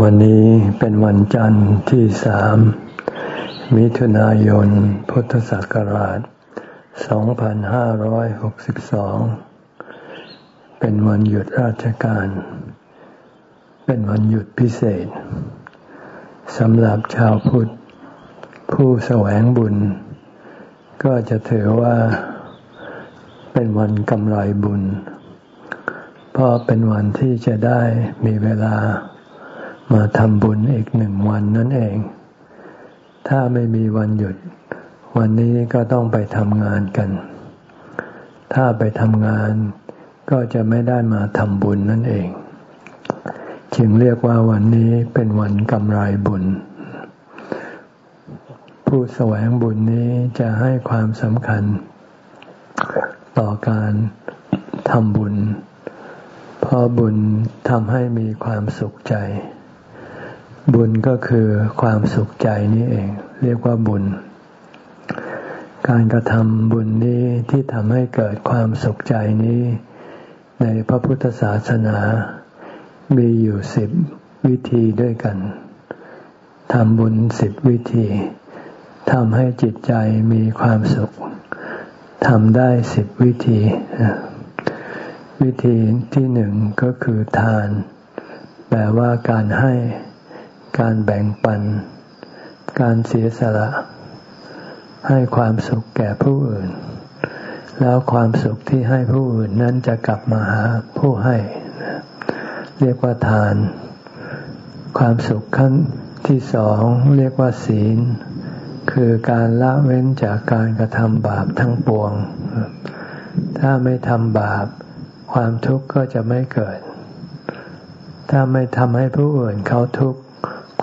วันนี้เป็นวันจันทร์ที่สามมิถุนายน พุทธศักราช 2562 เป็นวันหยุดราชการ เป็นวันหยุดพิเศษสำหรับชาวพุทธ ผู้แสวงบุญ ก็จะถือว่าเป็นวันกำไรบุญ เพราะเป็นวันที่จะได้มีเวลา มาทำบุญอีกหนึ่งวันนั่นเอง ถ้าไม่มีวันหยุด วันนี้ก็ต้องไปทำงานกัน ถ้าไปทำงานก็จะไม่ได้มาทำบุญนั่นเอง จึงเรียกว่าวันนี้เป็นวันกำไรบุญ ผู้แสวงบุญนี้จะให้ความสำคัญ ต่อการทำบุญ เพราะบุญทำให้มีความสุขใจ บุญก็คือความสุขใจนี้เอง เรียกว่าบุญ การกระทำบุญนี้ที่ทำให้เกิดความสุขใจนี้ ในพระพุทธศาสนา มีอยู่สิบวิธีด้วยกันทำบุญสิบวิธีทำให้จิตใจมีความสุขทำได้สิบวิธี วิธีที่หนึ่งก็คือทาน แปลว่าการให้ การแบ่งปัน การเสียสละ ให้ความสุขแก่ผู้อื่น แล้วความสุขที่ให้ผู้อื่นนั้นจะกลับมาหาผู้ให้ เรียกว่าทาน ความสุขขั้นที่สองเรียกว่าศีล คือการละเว้นจากการกระทำบาปทั้งปวง ถ้าไม่ทำบาป ความทุกข์ก็จะไม่เกิด ถ้าไม่ทำให้ผู้อื่นเขาทุกข์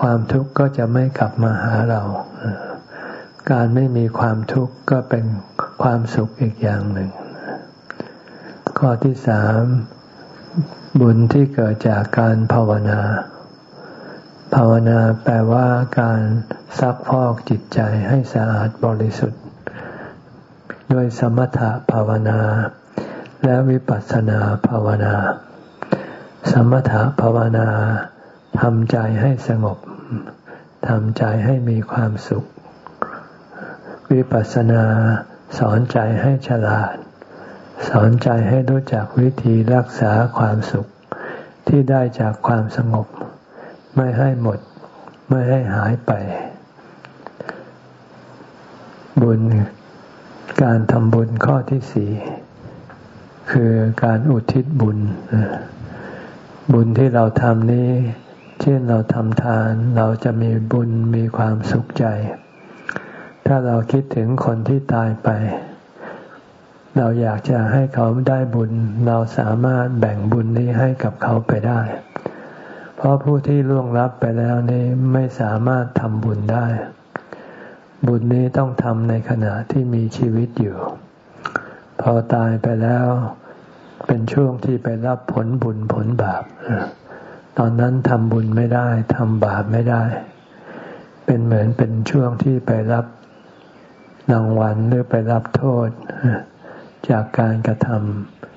ความทุกข์ก็จะไม่กลับมาหาเรา การไม่มีความทุกข์ก็เป็นความสุขอีกอย่างหนึ่ง ข้อที่สามบุญที่เกิดจากการภาวนา ภาวนาแปลว่าการซักพอกจิตใจให้สะอาดบริสุทธิ์ ด้วยสมถะภาวนา และวิปัสสนาภาวนา สมถะภาวนา ทำใจให้สงบทำใจให้มีความสุข วิปัสสนาสอนใจให้ฉลาด สอนใจให้รู้จักวิธีรักษาความสุข ที่ได้จากความสงบ ไม่ให้หมด ไม่ให้หายไป บุญการทำบุญข้อที่สี่คือการอุทิศบุญ บุญที่เราทำนี้ เช่นเราทำทานเราจะมีบุญมีความสุขใจ ถ้าเราคิดถึงคนที่ตายไป เราอยากจะให้เขาได้บุญ เราสามารถแบ่งบุญนี้ให้กับเขาไปได้ เพราะผู้ที่ล่วงลับไปแล้วนี้ไม่สามารถทำบุญได้ บุญนี้ต้องทำในขณะที่มีชีวิตอยู่ พอตายไปแล้ว เป็นช่วงที่ไปรับผลบุญผลบาป ตอนนั้นทำบุญไม่ได้ทำบาปไม่ได้ เป็นเหมือนเป็นช่วงที่ไปรับรางวัลหรือไปรับโทษ จากการกระท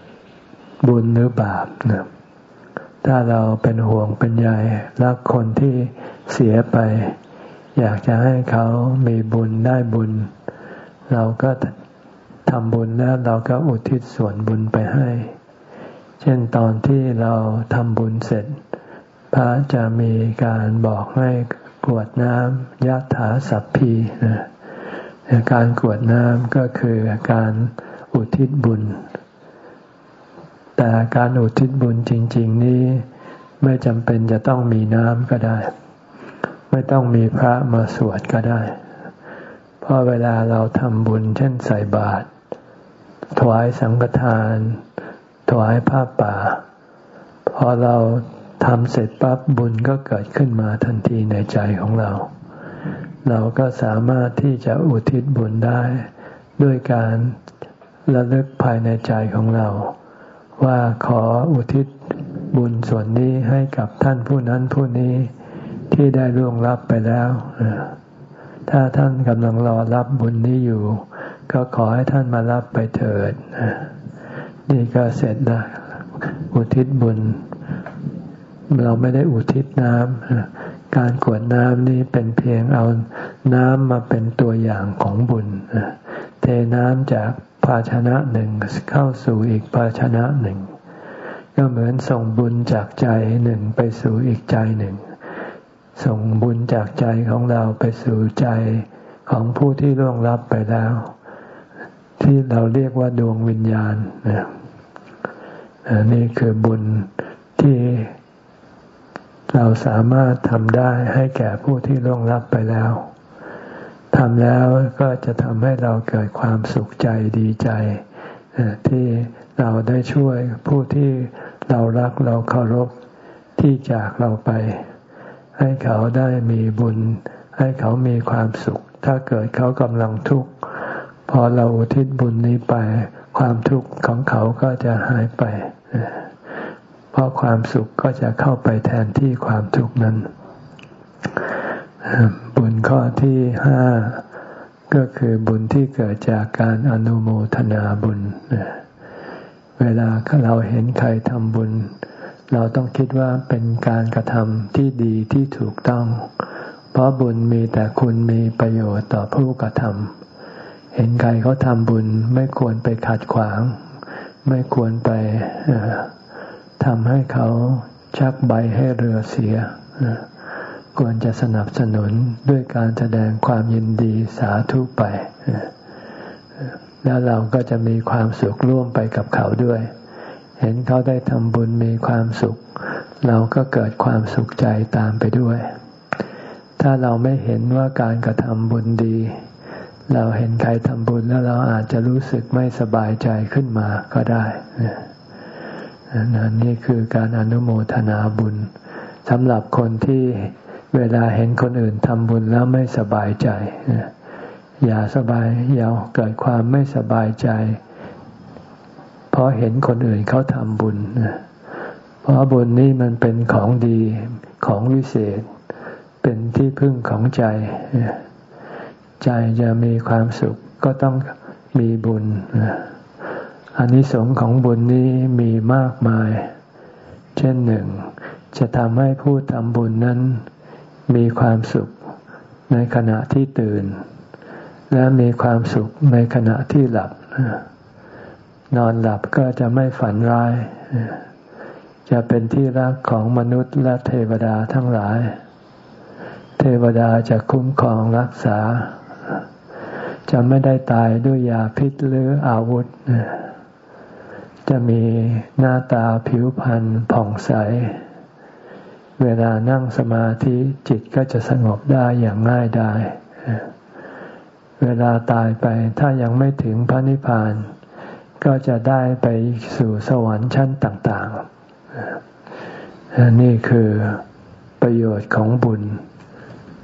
ำบุญหรือบาปนะถ้าเราเป็นห่วงเป็นใยรักคนที่เสียไป อยากจะให้เขามีบุญได้บุญ เราก็ทำบุญแล้วเราก็อุทิศส่วนบุญไปให้ เช่นตอนที่เราทำบุญเสร็จ พระจะมีการบอกให้กวดน้ำยะถาสัพพีนะการกวดน้ำก็คือการอุทิศบุญ แต่การอุทิศบุญจริง ๆ นี้ไม่จำเป็นจะต้องมีน้ำก็ได้ ไม่ต้องมีพระมาสวดก็ได้ เพราะเวลาเราทำบุญ เช่นใส่บาตรถวายสังฆทาน ถวายผ้าป่า พอเรา ทำเสร็จปั๊บบุญก็เกิดขึ้นมาทันทีในใจของเรา เราก็สามารถที่จะอุทิศบุญได้ ด้วยการระลึกภายในใจของเรา ว่าขออุทิศบุญส่วนนี้ให้กับท่านผู้นั้นผู้นี้ที่ได้ร่วงรับไปแล้ว ถ้าท่านกำลังรอรับบุญนี้อยู่ ก็ขอให้ท่านมารับไปเถิด นี่ก็เสร็จแล้อุทิศบุญ เราไม่ได้อุทิศน้ำการกวดน้ำนี่เป็นเพียงเอาน้ำมาเป็นตัวอย่างของบุญเทน้ำจากภาชนะหนึ่งเข้าสู่อีกภาชนะหนึ่ง ก็เหมือนส่งบุญจากใจหนึ่งไปสู่อีกใจหนึ่ง ส่งบุญจากใจของเราไปสู่ใจของผู้ที่ล่วงลับไปแล้ว ที่เราเรียกว่าดวงวิญญาณนี่คือบุญที่ เราสามารถทำได้ให้แก่ผู้ที่ล่วงลับไปแล้วทำแล้วก็จะทำให้เราเกิดความสุขใจดีใจ ที่เราได้ช่วยผู้ที่เรารักเราเคารพที่จากเราไป ให้เขาได้มีบุญ ให้เขามีความสุข ถ้าเกิดเขากำลังทุกข์พอเราอุทิศบุญนี้ไป ความทุกข์ของเขาก็จะหายไป เพราะความสุขก็จะเข้าไปแทนที่ความทุกข์นั้น บุญข้อที่ห้าก็คือบุญที่เกิดจากการอนุโมทนาบุญ เวลาเราเห็นใครทำบุญ เราต้องคิดว่าเป็นการกระทำที่ดีที่ถูกต้อง เพราะบุญมีแต่คุณมีประโยชน์ต่อผู้กระทำเห็นใครเขาทำบุญไม่ควรไปขัดขวาง ไม่ควรไป ทำให้เขาชักใบให้เรือเสีย ควรจะสนับสนุนด้วยการแสดงความยินดีสาธุไป แล้วเราก็จะมีความสุขร่วมไปกับเขาด้วย เห็นเขาได้ทำบุญมีความสุข เราก็เกิดความสุขใจตามไปด้วย ถ้าเราไม่เห็นว่าการกระทำบุญดี เราเห็นใครทำบุญแล้วเราอาจจะรู้สึกไม่สบายใจขึ้นมาก็ได้ นนี่คือการอนุโมทนาบุญสำหรับคนที่เวลาเห็นคนอื่นทำบุญแล้วไม่สบายใจ อย่าสบายอย่าเกิดความไม่สบายใจ เพราะเห็นคนอื่นเขาทำบุญ เพราะบุญนี้มันเป็นของดีของวิเศษ เป็นที่พึ่งของใจ ใจจะมีความสุขก็ต้องมีบุญ อันนี้สงของบุญนี้มีมากมาย เช่นหนึ่ง จะทำให้ผู้ทำบุญนั้น มีความสุขในขณะที่ตื่น และมีความสุขในขณะที่หลับ นอนหลับก็จะไม่ฝันร้าย จะเป็นที่รักของมนุษย์และเทวดาทั้งหลาย เทวดาจะคุ้มครองรักษา จะไม่ได้ตายด้วยยาพิษหรืออาวุธ จะมีหน้าตาผิวพรรณผ่องใส เวลานั่งสมาธิจิตก็จะสงบได้อย่างง่ายได้เวลาตายไปถ้ายังไม่ถึงพระนิพพาน ก็จะได้ไปสู่สวรรค์ชั้นต่างๆ นี่คือประโยชน์ของบุญ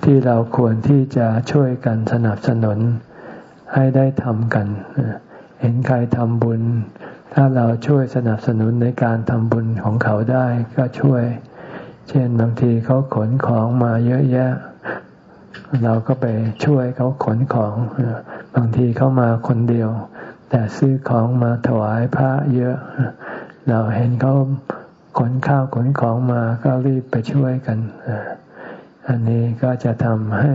ที่เราควรที่จะช่วยกันสนับสนุนให้ได้ทำกัน เห็นใครทำบุญ ถ้าเราช่วยสนับสนุนในการทำบุญของเขาได้ก็ช่วย เช่นบางทีเขาขนของมาเยอะแยะ เราก็ไปช่วยเขาขนของ บางทีเขามาคนเดียว แต่ซื้อของมาถวายพระเยอะ เราเห็นเขาขนข้าวขนของมาก็รีบไปช่วยกัน อันนี้ก็จะทำให้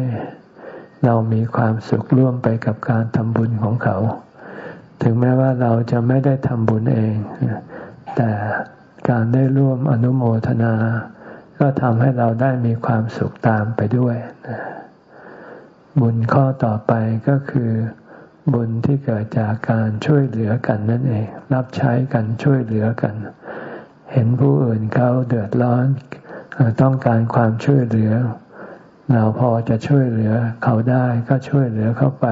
เรามีความสุขร่วมไปกับการทำบุญของเขา ถึงแม้ว่าเราจะไม่ได้ทำบุญเอง แต่การได้ร่วมอนุโมทนา ก็ทำให้เราได้มีความสุขตามไปด้วย บุญข้อต่อไปก็คือ บุญที่เกิดจากการช่วยเหลือกันนั่นเอง รับใช้กันช่วยเหลือกัน เห็นผู้อื่นเขาเดือดร้อน ต้องการความช่วยเหลือ เราพอจะช่วยเหลือเขาได้ก็ช่วยเหลือเข้าไป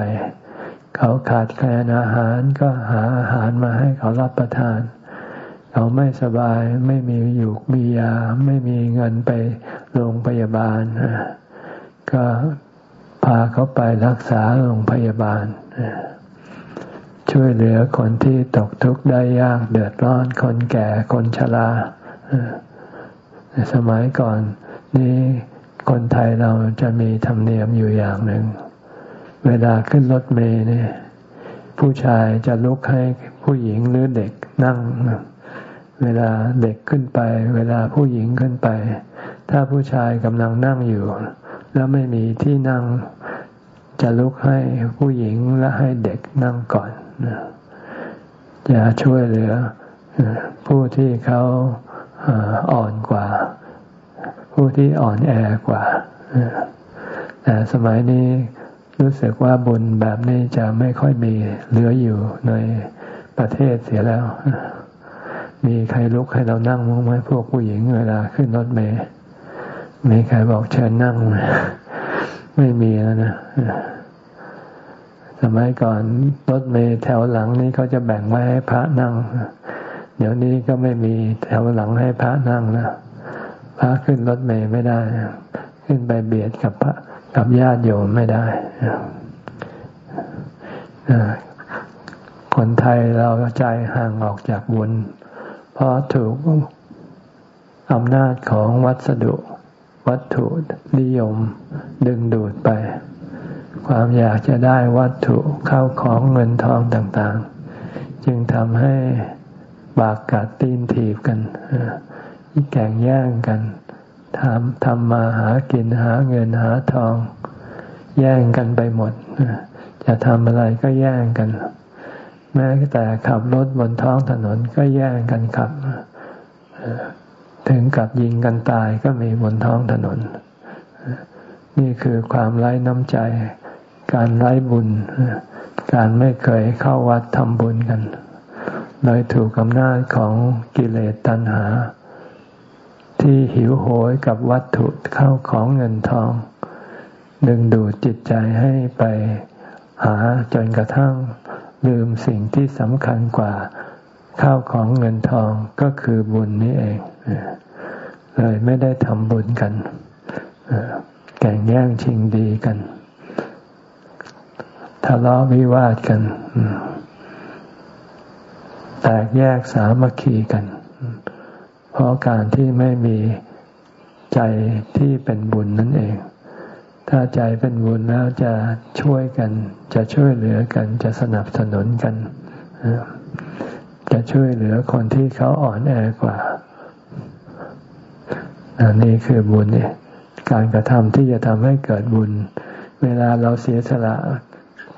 เขาขาดแคลนอาหารก็หาอาหารมาให้เขารับประทาน เขาไม่สบายไม่มีอยู่มียา ไม่มีเงินไปโรงพยาบาล ก็พาเขาไปรักษาโรงพยาบาล ช่วยเหลือคนที่ตกทุกข์ได้ยากเดือดร้อนคนแก่คนชราสมัยก่อนนี้คนไทยเราจะมีธรรมเนียมอยู่อย่างหนึ่ง เวลาขึ้นรถเมล์เนี่ย ผู้ชายจะลุกให้ผู้หญิงหรือเด็กนั่ง เวลาเด็กขึ้นไป เวลาผู้หญิงขึ้นไป ถ้าผู้ชายกำลังนั่งอยู่ แล้วไม่มีที่นั่งจะลุกให้ผู้หญิงและให้เด็กนั่งก่อนจะช่วยเหลือผู้ที่เขาอ่อนกว่า ผู้ที่อ่อนแอกว่าแต่สมัยนี้ รู้สึกว่าบุญแบบนี้จะไม่ค่อยมีเหลืออยู่ในประเทศเสียแล้ว มีใครลุกให้เรานั่งมั้งไหมพวกผู้หญิงเวลาขึ้นรถเมล์มีใครบอกเชิญนั่งไหมไม่มีแล้วนะสมัยก่อนรถเมล์แถวหลังนี้เขาจะแบ่งไว้ให้พระนั่ง เดี๋ยวนี้ก็ไม่มีแถวหลังให้พระนั่งนะพระขึ้นรถเมล์ไม่ได้ ขึ้นไปเบียดกับพระ กับญาติโยมไม่ได้คนไทยเราใจห่างออกจากบุญ เพราะถูกอำนาจของวัสดุ วัตถุนิยมดึงดูดไป ความอยากจะได้วัตถุเข้าของเงินทองต่างๆ จึงทำให้บากกัดตีนถีบกันแข่งแย่งกัน ทำทำมาหากินหาเงินหาทอง แย่งกันไปหมด จะทำอะไรก็แย่งกัน แม้แต่ขับรถบนท้องถนนก็แย่งกันขับ ถึงกับยิงกันตายก็มีบนท้องถนน นี่คือความไร้น้ำใจ การไร้บุญ การไม่เคยเข้าวัดทำบุญกันเลยถูกอำนาจของกิเลสตัณหา ที่หิวโหยกับวัตถุเข้าของเงินทอง ดึงดูดจิตใจให้ไปหาจนกระทั่งลืมสิ่งที่สำคัญกว่าข้าวของเงินทองก็คือบุญนี่เอง เลยไม่ได้ทำบุญกันแก่งแย่งชิงดีกันทะเลาะวิวาทกัน แตกแยกสามัคคีกัน เพราะการที่ไม่มีใจที่เป็นบุญนั่นเอง ถ้าใจเป็นบุญแล้วจะช่วยกัน จะช่วยเหลือกัน จะสนับสนุนกัน จะช่วยเหลือคนที่เขาอ่อนแอกว่าอันนี้คือบุญเนี่ยการกระทำที่จะทำให้เกิดบุญ เวลาเราเสียสละ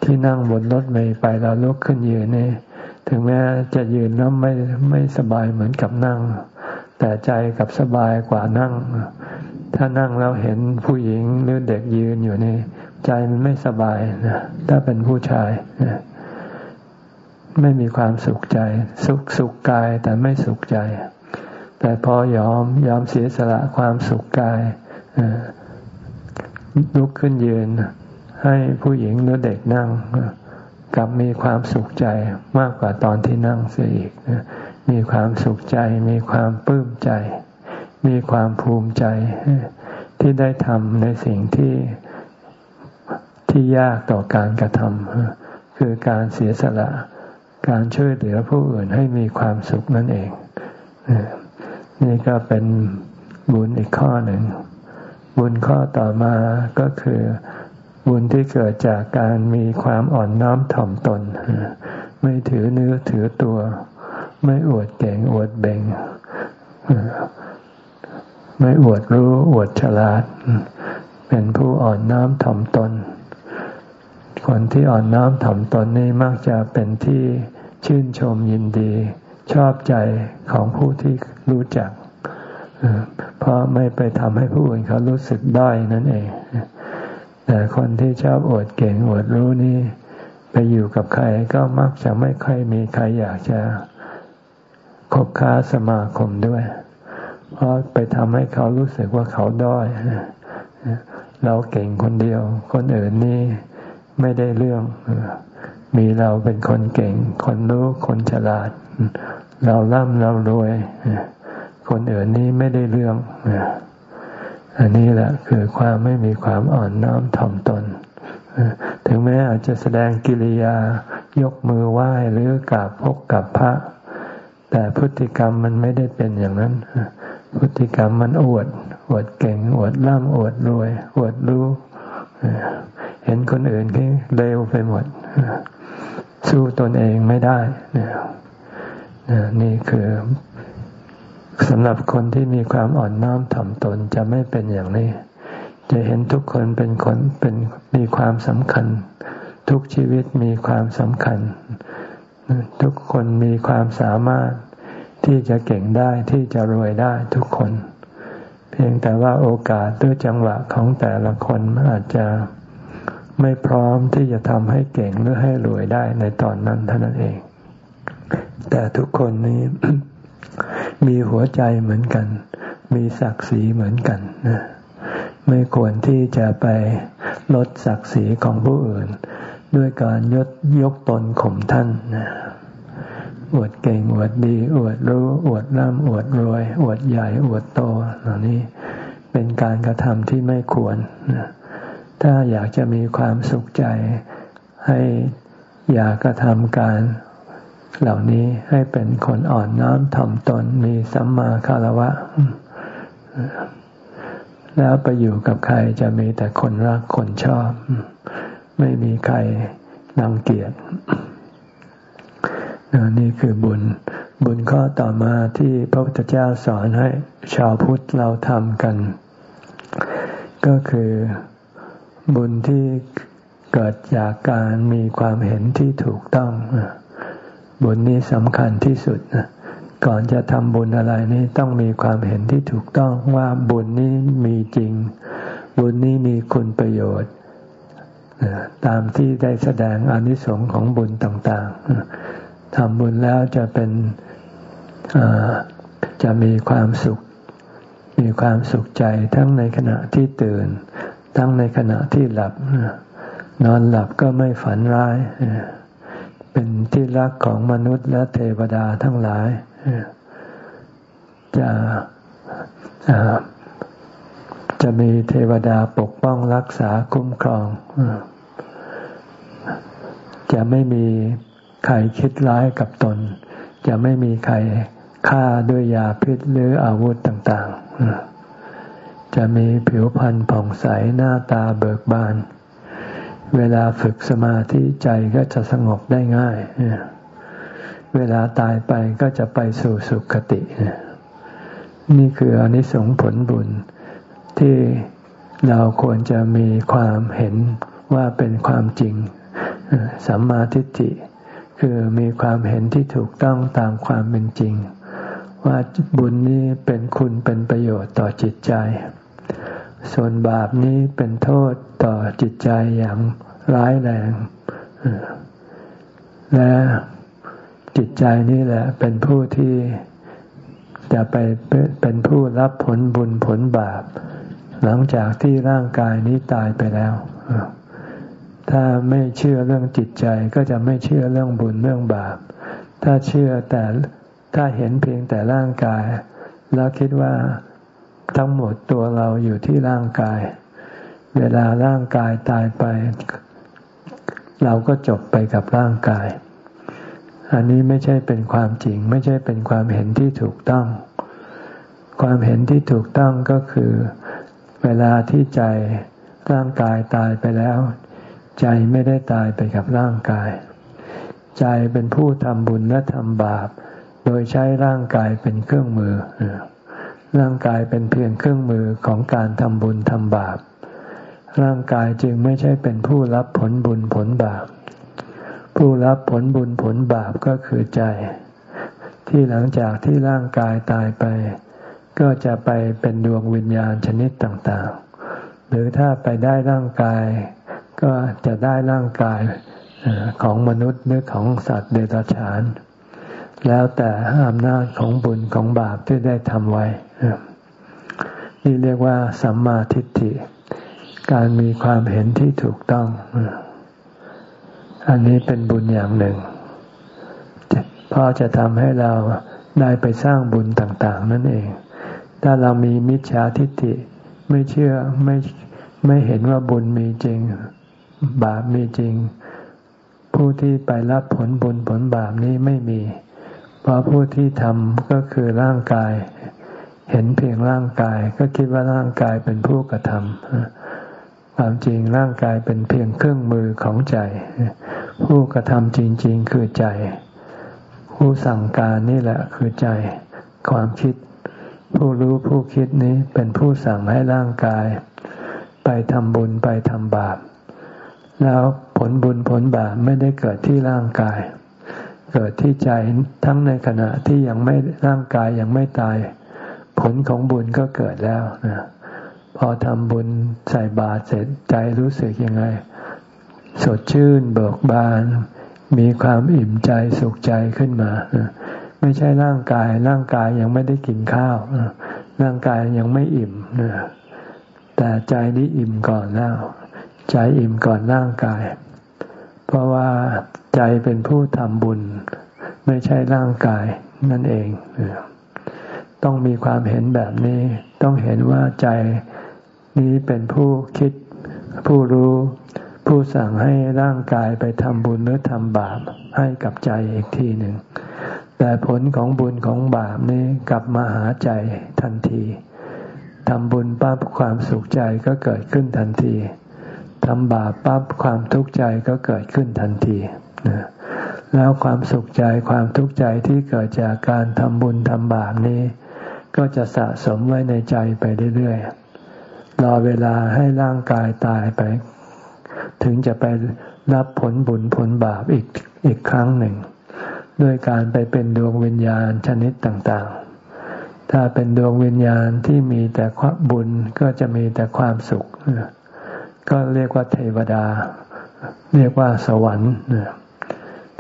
ที่นั่งบนรถเมล์ไปเราลุกขึ้นยืนนี่ ถึงแม้จะยืนแล้วไม่ไม่สบายเหมือนกับนั่ง แต่ใจกับสบายกว่านั่ง ถ้านั่งแล้วเห็นผู้หญิงหรือเด็กยืนอยู่นี่ใจมันไม่สบายนะถ้าเป็นผู้ชายนะไม่มีความสุขใจ สุขสุขกายแต่ไม่สุขใจ แต่พอยอมยอมเสียสละความสุขกายลุกขึ้นยืน ให้ผู้หญิงหรือเด็กนั่งกลับมีความสุขใจมากกว่าตอนที่นั่งเสียอีก มีความสุขใจ มีความปลื้มใจ มีความภูมิใจ ที่ได้ทำในสิ่งที่ที่ยากต่อการกระทำคือการเสียสละ การช่วยเหลือผู้อื่นให้มีความสุขนั่นเอง นี่ก็เป็นบุญอีกข้อหนึ่ง บุญข้อต่อมาก็คือบุญที่เกิดจากการมีความอ่อนน้อมถ่อมตน ไม่ถือเนื้อถือตัว ไม่อวดเก่งอวดเบ่งไม่อวดรู้อวดฉลาด เป็นผู้อ่อนน้อมถ่อมตน คนที่อ่อนน้อมถ่อมตนนี่มักจะเป็นที่ชื่นชมยินดี ชอบใจของผู้ที่รู้จักเพราะไม่ไปทำให้ผู้อื่นเขารู้สึกด้อยนั่นเอง แต่คนที่ชอบอวดเก่งอวดรู้นี่ ไปอยู่กับใครก็มักจะไม่ค่อยมีใครอยากจะ คบค้าสมาคมด้วย เพราะไปทำให้เขารู้สึกว่าเขาด้อย เราเก่งคนเดียว คนอื่นนี่ไม่ได้เรื่อง มีเราเป็นคนเก่ง คนรู้คนฉลาด เราร่ำเรารวย คนอื่นนี่ไม่ได้เรื่อง อันนี้แหละคือความไม่มีความอ่อนน้อมถ่อมตนถึงแม้อาจจะแสดงกิริยายกมือไหว้หรือกราบพกกับพระ แต่พฤติกรรมมันไม่ได้เป็นอย่างนั้น พฤติกรรมมันอวด อวดเก่ง อวดร่ำอวดรวย อวดรู้เห็นคนอื่นที่เลวไปหมด สู้ตนเองไม่ได้นี่คือสำหรับคนที่มีความอ่อนน้อมถ่อมตนจะไม่เป็นอย่างนี้ จะเห็นทุกคนเป็นคนเป็นมีความสำคัญ ทุกชีวิตมีความสำคัญ ทุกคนมีความสามารถที่จะเก่งได้ที่จะรวยได้ทุกคน เพียงแต่ว่าโอกาสด้วยจังหวะของแต่ละคนอาจจะไม่พร้อมที่จะทำให้เก่งหรือให้รวยได้ในตอนนั้นเท่านั้นเอง แต่ทุกคนนี้มีหัวใจเหมือนกัน มีศักดิ์ศรีเหมือนกันนะไม่ควรที่จะไปลดศักดิ์ศรีของผู้อื่น ด้วยการยดยกตนข่มท่านนะอวดเก่งอวดดี อวดรู้อวดร่ำอวดรวย อวดใหญ่อวดโตเหล่านี้เป็นการกระทำที่ไม่ควร ถ้าอยากจะมีความสุขใจให้อยากระทำการเหล่านี้ให้เป็นคนอ่อนน้อมถ่อมตนมีสัมมาคารวะ แล้วไปอยู่กับใครจะมีแต่คนรักคนชอบ ไม่มีใครนังเกียจนี่คือบุญ บุญข้อต่อมาที่พระพุทธเจ้าสอนให้ชาวพุทธเราทำกัน ก็คือบุญที่เกิดจากการมีความเห็นที่ถูกต้อง บุญนี้สำคัญที่สุด ก่อนจะทำบุญอะไรนี่ต้องมีความเห็นที่ถูกต้องว่าบุญนี้มีจริง บุญนี้มีคุณประโยชน์ ตามที่ได้แสดงอนิสงค์ของบุญต่างๆทำบุญแล้วจะเป็นจะมีความสุข มีความสุขใจทั้งในขณะที่ตื่น ทั้งในขณะที่หลับ นอนหลับก็ไม่ฝันร้าย เป็นที่รักของมนุษย์และเทวดาทั้งหลาย จะจะมีเทวดาปกป้องรักษาคุ้มครอง จะไม่มีใครคิดร้ายกับตน จะไม่มีใครฆ่าด้วยยาพิษหรืออาวุธต่างๆ จะมีผิวพรรณผ่องใสหน้าตาเบิกบาน เวลาฝึกสมาธิใจก็จะสงบได้ง่าย เวลาตายไปก็จะไปสู่สุคติ นี่คืออนิสงส์ผลบุญที่เราควรจะมีความเห็นว่าเป็นความจริง สัมมาทิฏฐิคือมีความเห็นที่ถูกต้องตามความเป็นจริง ว่าบุญนี้เป็นคุณเป็นประโยชน์ต่อจิตใจ ส่วนบาปนี้เป็นโทษต่อจิตใจอย่างร้ายแรง และจิตใจนี่แหละเป็นผู้ที่จะไปเป็นผู้รับผลบุญผลบาป หลังจากที่ร่างกายนี้ตายไปแล้ว ถ้าไม่เชื่อเรื่องจิตใจก็จะไม่เชื่อเรื่องบุญเรื่องบาป ถ้าเชื่อแต่ถ้าเห็นเพียงแต่ร่างกาย แล้วคิดว่าทั้งหมดตัวเราอยู่ที่ร่างกาย เวลาร่างกายตายไป เราก็จบไปกับร่างกาย อันนี้ไม่ใช่เป็นความจริง ไม่ใช่เป็นความเห็นที่ถูกต้อง ความเห็นที่ถูกต้องก็คือ เวลาที่ใจร่างกายตายไปแล้ว ใจไม่ได้ตายไปกับร่างกาย ใจเป็นผู้ทำบุญและทำบาป โดยใช้ร่างกายเป็นเครื่องมือ ร่างกายเป็นเพียงเครื่องมือของการทำบุญทำบาป ร่างกายจึงไม่ใช่เป็นผู้รับผลบุญผลบาป ผู้รับผลบุญผลบาปก็คือใจ ที่หลังจากที่ร่างกายตายไป ก็จะไปเป็นดวงวิญญาณชนิดต่างๆ หรือถ้าไปได้ร่างกาย ก็จะได้ร่างกายของมนุษย์หรือของสัตว์เดรัจฉาน แล้วแต่อำนาจของบุญของบาปที่ได้ทำไว้ นี่เรียกว่าสัมมาทิฏฐิ การมีความเห็นที่ถูกต้อง อันนี้เป็นบุญอย่างหนึ่ง เพราะจะทำให้เราได้ไปสร้างบุญต่าง ๆ นั่นเอง ถ้าเรามีมิจฉาทิฏฐิไม่เชื่อไม่ไม่เห็นว่าบุญมีจริง บาปมีจริง ผู้ที่ไปรับผลบุญผลบาปนี้ไม่มี เพราะผู้ที่ทำก็คือร่างกาย เห็นเพียงร่างกาย ก็คิดว่าร่างกายเป็นผู้กระทำความจริงร่างกายเป็นเพียงเครื่องมือของใจ ผู้กระทำจริง ๆ คือใจ ผู้สั่งการนี่แหละคือใจ ความคิด ผู้รู้ผู้คิดนี้เป็นผู้สั่งให้ร่างกายไปทำบุญไปทำบาป แล้วผลบุญผลบาปไม่ได้เกิดที่ร่างกาย เกิดที่ใจทั้งในขณะที่ยังไม่ร่างกายยังไม่ตาย ผลของบุญก็เกิดแล้วนะพอทำบุญใส่บาตรเสร็จใจรู้สึกยังไง สดชื่นเบิกบาน มีความอิ่มใจสุขใจขึ้นมา ไม่ใช่ร่างกาย ร่างกายยังไม่ได้กินข้าว ร่างกายยังไม่อิ่มแต่ใจนี้อิ่มก่อนแล้ว ใจอิ่มก่อนร่างกาย เพราะว่าใจเป็นผู้ทำบุญ ไม่ใช่ร่างกายนั่นเอง ต้องมีความเห็นแบบนี้ ต้องเห็นว่าใจนี้เป็นผู้คิด ผู้รู้ ผู้สั่งให้ร่างกายไปทำบุญหรือทำบาปให้กับใจอีกทีหนึ่ง แต่ผลของบุญของบาปนี้กลับมาหาใจทันทีทำบุญปั๊บความสุขใจก็เกิดขึ้นทันที ทำบาปปั๊บความทุกข์ใจก็เกิดขึ้นทันทีแล้วความสุขใจความทุกข์ใจที่เกิดจากการทำบุญทำบาปนี้ ก็จะสะสมไว้ในใจไปเรื่อยๆรอเวลาให้ร่างกายตายไป ถึงจะไปรับผลบุญผลบาปอีกอีกครั้งหนึ่ง ด้วยการไปเป็นดวงวิญญาณชนิดต่างๆ ถ้าเป็นดวงวิญญาณที่มีแต่ความบุญก็จะมีแต่ความสุข ก็เรียกว่าเทวดา เรียกว่าสวรรค์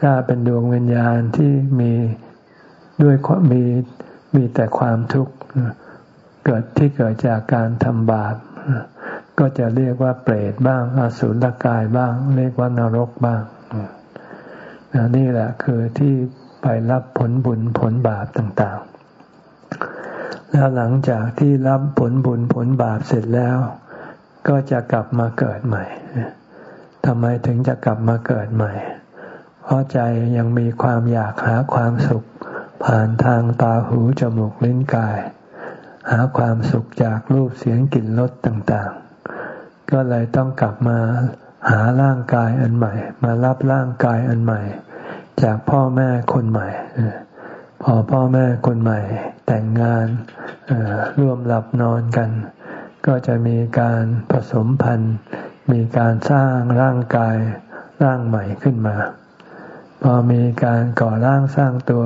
ถ้าเป็นดวงวิญญาณที่มีด้วยมีมีแต่ความทุกข์เกิดที่เกิดจากการทำบาปก็จะเรียกว่าเปรตบ้างอสุรกายบ้าง เรียกว่านรกบ้างนี่แหละคือที่ไปรับผลบุญผลบาปต่างๆ แล้วหลังจากที่รับผลบุญผลบาปเสร็จแล้ว ก็จะกลับมาเกิดใหม่ทำไมถึงจะกลับมาเกิดใหม่ เพราะใจยังมีความอยากหาความสุข ผ่านทางตาหูจมูกลิ้นกาย หาความสุขจากรูปเสียงกลิ่นรสต่างๆ ก็เลยต้องกลับมาหาร่างกายอันใหม่ มารับร่างกายอันใหม่ จากพ่อแม่คนใหม่พอพ่อแม่คนใหม่ แต่งงานร่วมหลับนอนกัน ก็จะมีการผสมพันธุ์ มีการสร้างร่างกายร่างใหม่ขึ้นมา พอมีการก่อร่างสร้างตัว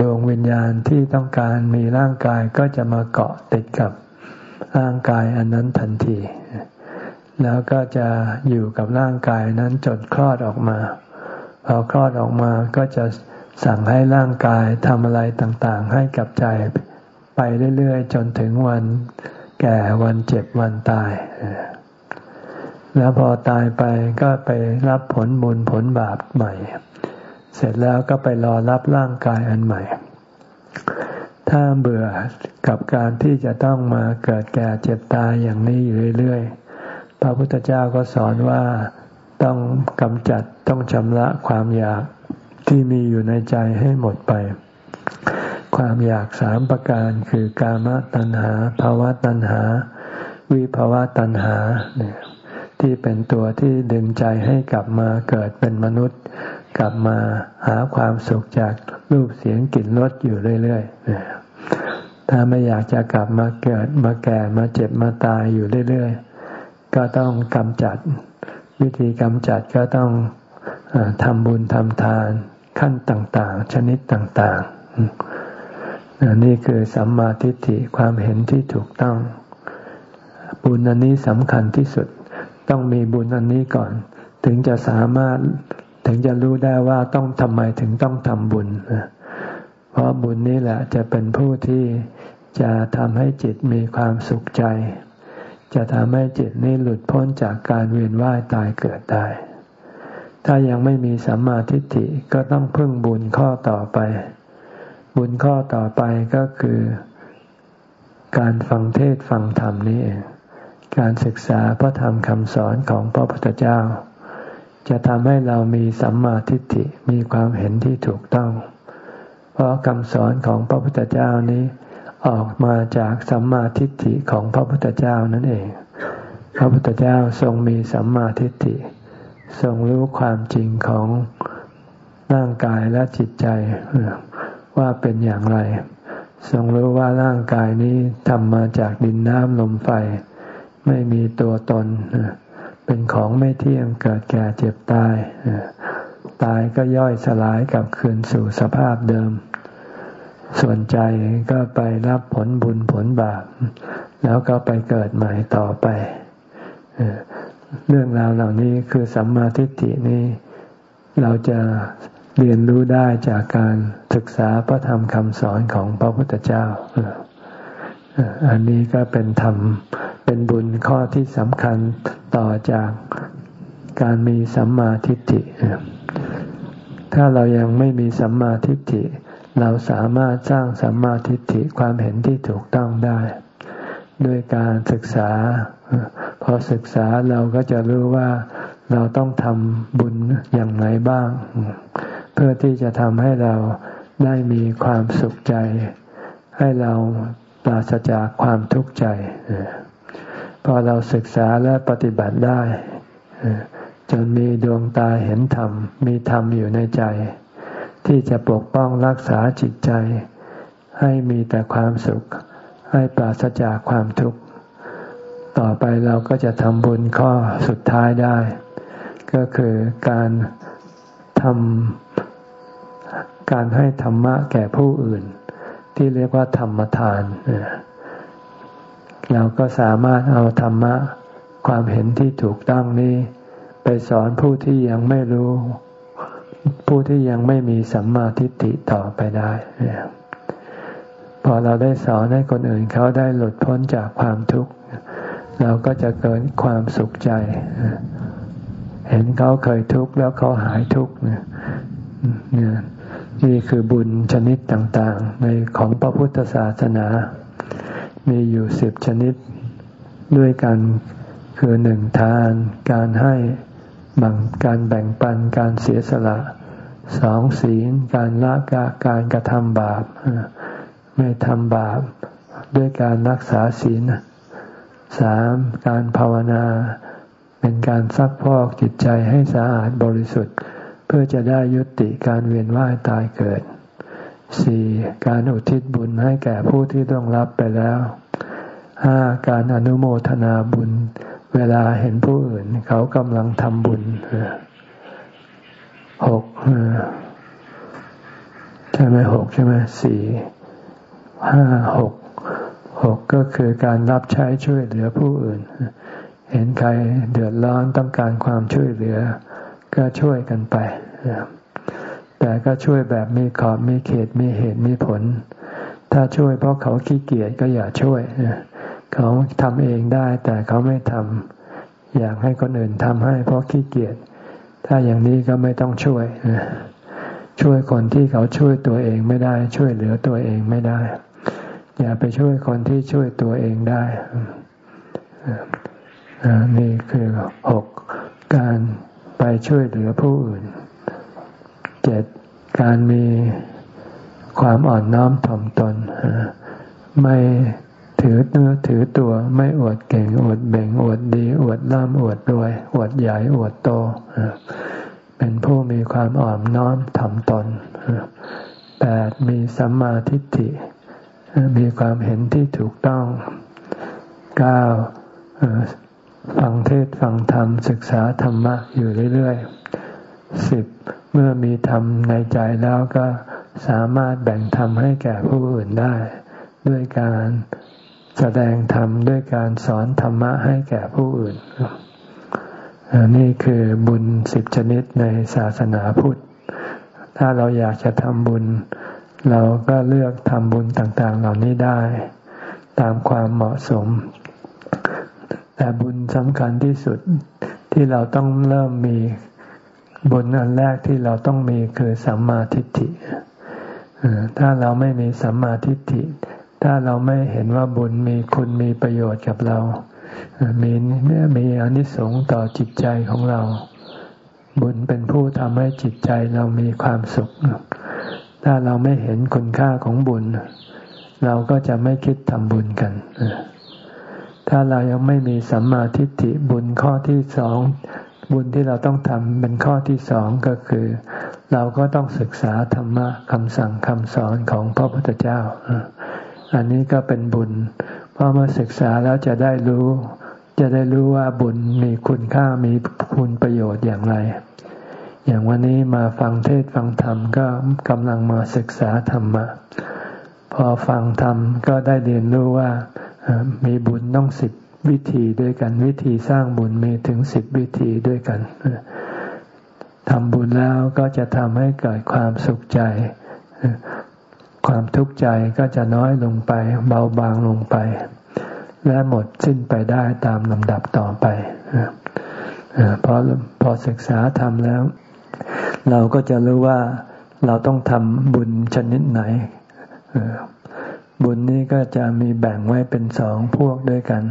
ดวงวิญญาณที่ต้องการมีร่างกายก็จะมาเกาะติดกับร่างกายอันนั้นทันที แล้วก็จะอยู่กับร่างกายนั้นจนคลอดออกมา พอคลอดออกมาก็จะสั่งให้ร่างกายทำอะไรต่างๆ ให้กับใจไปเรื่อยๆ จนถึงวัน แก่วันเจ็บวันตาย แล้วพอตายไปก็ไปรับผลบุญผลบาปใหม่ เสร็จแล้วก็ไปรอรับร่างกายอันใหม่ ถ้าเบื่อกับการที่จะต้องมาเกิดแก่เจ็บตายอย่างนี้อยู่เรื่อยๆ พระพุทธเจ้าก็สอนว่าต้องกำจัดต้องชำระความอยากที่มีอยู่ในใจให้หมดไป ความอยากสามประการคือกามตัณหาภาวะตัณหา วิภาวะตัณหาเนี่ยที่เป็นตัวที่ดึงใจให้กลับมาเกิดเป็นมนุษย์ กลับมาหาความสุขจากรูปเสียงกลิ่นรสอยู่เรื่อยๆถ้าไม่อยากจะกลับมาเกิดมาแก่มาเจ็บมาตายอยู่เรื่อยๆก็ต้องกำจัด วิธีกำจัดก็ต้องทำบุญทำทานขั้นต่างๆ ชนิดต่างๆ นี่คือสัมมาทิฏฐิความเห็นที่ถูกต้อง บุญอันนี้สำคัญที่สุด ต้องมีบุญอันนี้ก่อน ถึงจะสามารถถึงจะรู้ได้ว่าต้องทำไมถึงต้องทำบุญ เพราะบุญนี้แหละจะเป็นผู้ที่จะทำให้จิตมีความสุขใจ จะทำให้จิตนี้หลุดพ้นจากการเวียนว่ายตายเกิดได้ ถ้ายังไม่มีสัมมาทิฏฐิก็ต้องพึ่งบุญข้อต่อไป บุญข้อต่อไปก็คือ การฟังเทศฟังธรรมนี้เองการศึกษาพระธรรมคำสอนของพระพุทธเจ้า จะทำให้เรามีสัมมาทิฏฐิมีความเห็นที่ถูกต้อง เพราะคำสอนของพระพุทธเจ้านี้ ออกมาจากสัมมาทิฏฐิของพระพุทธเจ้านั่นเอง พระพุทธเจ้าทรงมีสัมมาทิฏฐิทรงรู้ความจริงของร่างกายและจิตใจ ว่าเป็นอย่างไร ทรงรู้ว่าร่างกายนี้ทำมาจากดินน้ำลมไฟ ไม่มีตัวตน เป็นของไม่เที่ยงเกิดแก่เจ็บตาย ตายก็ย่อยสลายกลับคืนสู่สภาพเดิม ส่วนใจก็ไปรับผลบุญผลบาป แล้วก็ไปเกิดใหม่ต่อไปเรื่องราวเหล่านี้คือสัมมาทิฏฐินี้ เราจะ เรียนรู้ได้จากการศึกษาพระธรรมคำสอนของพระพุทธเจ้า อันนี้ก็เป็นธรรม เป็นบุญข้อที่สำคัญต่อจากการมีสัมมาทิฏฐิ ถ้าเรายังไม่มีสัมมาทิฏฐิ เราสามารถสร้างสัมมาทิฏฐิความเห็นที่ถูกต้องได้ด้วยการศึกษา พอศึกษาเราก็จะรู้ว่าเราต้องทำบุญอย่างไรบ้าง เพื่อที่จะทำให้เราได้มีความสุขใจ ให้เราปราศจากความทุกข์ใจ พอเราศึกษาและปฏิบัติได้ จนมีดวงตาเห็นธรรม มีธรรมอยู่ในใจ ที่จะปกป้องรักษาจิตใจ ให้มีแต่ความสุข ให้ปราศจากความทุกข์ ต่อไปเราก็จะทำบุญข้อสุดท้ายได้ ก็คือการทำ การให้ธรรมะแก่ผู้อื่น ที่เรียกว่าธรรมทานเราก็สามารถเอาธรรมะความเห็นที่ถูกต้องนี้ ไปสอนผู้ที่ยังไม่รู้ ผู้ที่ยังไม่มีสัมมาทิฏฐิต่อไปได้พอเราได้สอนให้คนอื่นเขาได้หลุดพ้นจากความทุกข์เราก็จะเกิดความสุขใจ เห็นเขาเคยทุกข์แล้วเขาหายทุกข์เนี่ย นี่คือบุญชนิดต่างๆ ในของพระพุทธศาสนา มีอยู่สิบชนิดด้วยกันคือหนึ่งทาน การให้บังการแบ่งปันการเสียสละสองศีล การละกาการกระทำบาป ไม่ทำบาป ด้วยการรักษาศีลสามการภาวนา เป็นการซักพอกจิตใจให้สะอาดบริสุทธิ์ เพื่อจะได้ยุติการเวียนว่ายตายเกิดสี่การอุทิศบุญให้แก่ผู้ที่ต้องรับไปแล้วห้าการอนุโมทนาบุญ เวลาเห็นผู้อื่น เขากำลังทำบุญหกใช่ไหมหกใช่ไหมสี่ห้าหกหกก็คือการรับใช้ช่วยเหลือผู้อื่น เห็นใครเดือดร้อนต้องการความช่วยเหลือ ก็ช่วยกันไปแต่ก็ช่วยแบบมีขอบมีเขตมีเหตุมีผล ถ้าช่วยเพราะเขาขี้เกียจก็อย่าช่วยเขาทำเองได้แต่เขาไม่ทำอยากให้คนอื่นทำให้เพราะขี้เกียจถ้าอย่างนี้ก็ไม่ต้องช่วยช่วยคนที่เขาช่วยตัวเองไม่ได้ ช่วยเหลือตัวเองไม่ได้ อย่าไปช่วยคนที่ช่วยตัวเองได้นี่คือหกการ ไปช่วยเหลือผู้อื่นเจ็ดการมีความอ่อนน้อมถ่อมตน ไม่ถือเนื้อถือตัวไม่อวดเก่งอวดเบ่งอวดดี อวดล่ำอวดรวย อวดใหญ่อวดโต เป็นผู้มีความอ่อนน้อมถ่อมตนแปดมีสัมมาทิฏฐิ มีความเห็นที่ถูกต้องเก้า ฟังเทศฟังธรรมศึกษาธรรมะอยู่เรื่อยๆสิบเมื่อมีธรรมในใจแล้วก็สามารถแบ่งธรรมให้แก่ผู้อื่นได้ ด้วยการแสดงธรรมด้วยการสอนธรรมะให้แก่ผู้อื่น นี่คือบุญสิบชนิดในศาสนาพุทธ ถ้าเราอยากจะทำบุญ เราก็เลือกทำบุญต่างๆ เหล่านี้ได้ ตามความเหมาะสม แต่บุญสำคัญที่สุดที่เราต้องเริ่มมีบุญอันแรกที่เราต้องมีคือสัมมาทิฏฐิถ้าเราไม่มีสัมมาทิฏฐิ ถ้าเราไม่เห็นว่าบุญมีคุณมีประโยชน์กับเรา มีมีอนิสงส์ต่อจิตใจของเรา บุญเป็นผู้ทำให้จิตใจเรามีความสุข ถ้าเราไม่เห็นคุณค่าของบุญ เราก็จะไม่คิดทำบุญกัน ถ้าเรายังไม่มีสัมมาทิฏฐิบุญข้อที่สองบุญที่เราต้องทำเป็นข้อที่สองก็คือ เราก็ต้องศึกษาธรรมะคำสั่งคำสอนของพระพุทธเจ้า อันนี้ก็เป็นบุญ เพราะเมื่อศึกษาแล้วจะได้รู้ จะได้รู้ว่าบุญมีคุณค่ามีคุณประโยชน์อย่างไร อย่างวันนี้มาฟังเทศฟังธรรมก็กำลังมาศึกษาธรรมะพอฟังธรรมก็ได้เรียนรู้ว่า มีบุญต้องสิบวิธีด้วยกัน วิธีสร้างบุญมีถึงสิบวิธีด้วยกันทำบุญแล้วก็จะทำให้เกิดความสุขใจ ความทุกข์ใจก็จะน้อยลงไป เบาบางลงไป และหมดสิ้นไปได้ตามลำดับต่อไปพอพอศึกษาทำแล้ว เราก็จะรู้ว่าเราต้องทำบุญชนิดไหน บุญนี้ก็จะมีแบ่งไว้เป็นสองพวกด้วยกัน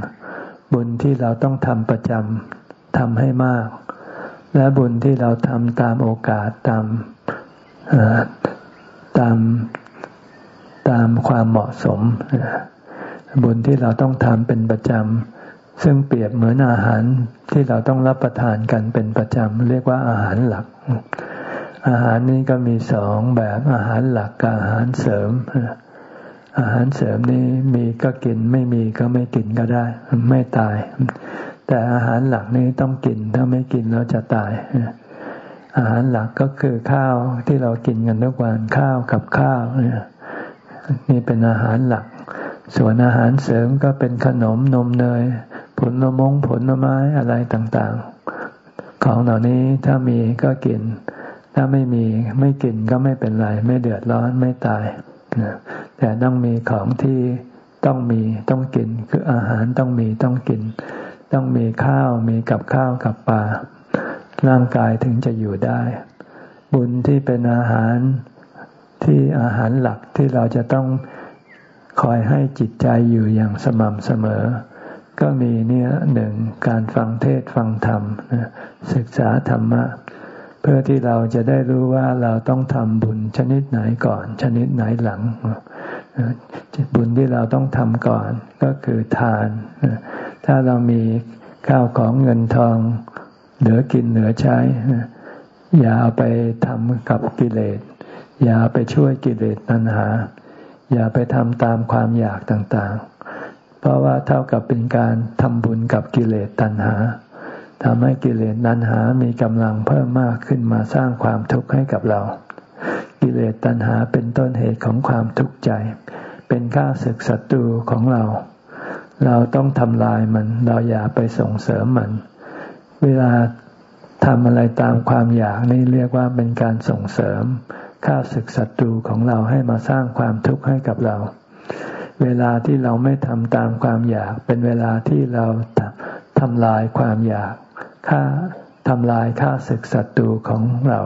บุญที่เราต้องทำประจำทำให้มาก และบุญที่เราทำตามโอกาสตามตามตามความเหมาะสม บุญที่เราต้องทำเป็นประจำซึ่งเปรียบเหมือนอาหารที่เราต้องรับประทานกันเป็นประจำเรียกว่าอาหารหลัก อาหารนี้ก็มีสองแบบอาหารหลักกับอาหารเสริม อาหารเสริมนี้มีก็กินไม่มีก็ไม่กินก็ได้ ไม่ตาย แต่อาหารหลักนี้ต้องกินถ้าไม่กินแล้วจะตาย อาหารหลักก็คือข้าวที่เรากินกันทุกวันข้าวกับข้าวเนี่ยนี่เป็นอาหารหลัก ส่วนอาหารเสริมก็เป็นขนมนมเนย ผลมงผลไม้อะไรต่างๆ ของเหล่านี้ถ้ามีก็กิน ถ้าไม่มีไม่กินก็ไม่เป็นไร ไม่เดือดร้อนไม่ตาย แต่ต้องมีของที่ต้องมีต้องกิน คืออาหารต้องมีต้องกิน ต้องมีข้าวมีกับข้าวกับปลาร่างกายถึงจะอยู่ได้ บุญที่เป็นอาหารที่อาหารหลักที่เราจะต้องคอยให้จิตใจอยู่อย่างสม่ำเสมอ ก็มีเนี่ยหนึ่งการฟังเทศฟังธรรมศึกษาธรรมะ พื่อที่เราจะได้รู้ว่าเราต้องทำบุญชนิดไหนก่อน ชนิดไหนหลัง บุญที่เราต้องทำก่อนก็คือทาน ถ้าเรามีข้าวของเงินทอง เหลือกินเหลือใช้ อย่าเอาไปทำกับกิเลส อย่าไปช่วยกิเลสตัณหา อย่าไปทำตามความอยากต่างๆ เพราะว่าเท่ากับเป็นการทำบุญกับกิเลสตัณหา ทำให้กิเลสนันหามีกำลังเพิ่มมากขึ้นมาสร้างความทุกข์ให้กับเรา กิเลสตัณหาเป็นต้นเหตุของความทุกข์ใจ เป็นข้าศึกศัตรูของเรา เราต้องทำลายมัน เราอย่าไปส่งเสริมมัน เวลาทำอะไรตามความอยากนี่เรียกว่าเป็นการส่งเสริมข้าศึกศัตรูของเราให้มาสร้างความทุกข์ให้กับเรา เวลาที่เราไม่ทำตามความอยาก เป็นเวลาที่เราทำลายความอยาก ฆ่าทำลายฆ่าศึกศัตรูของเรา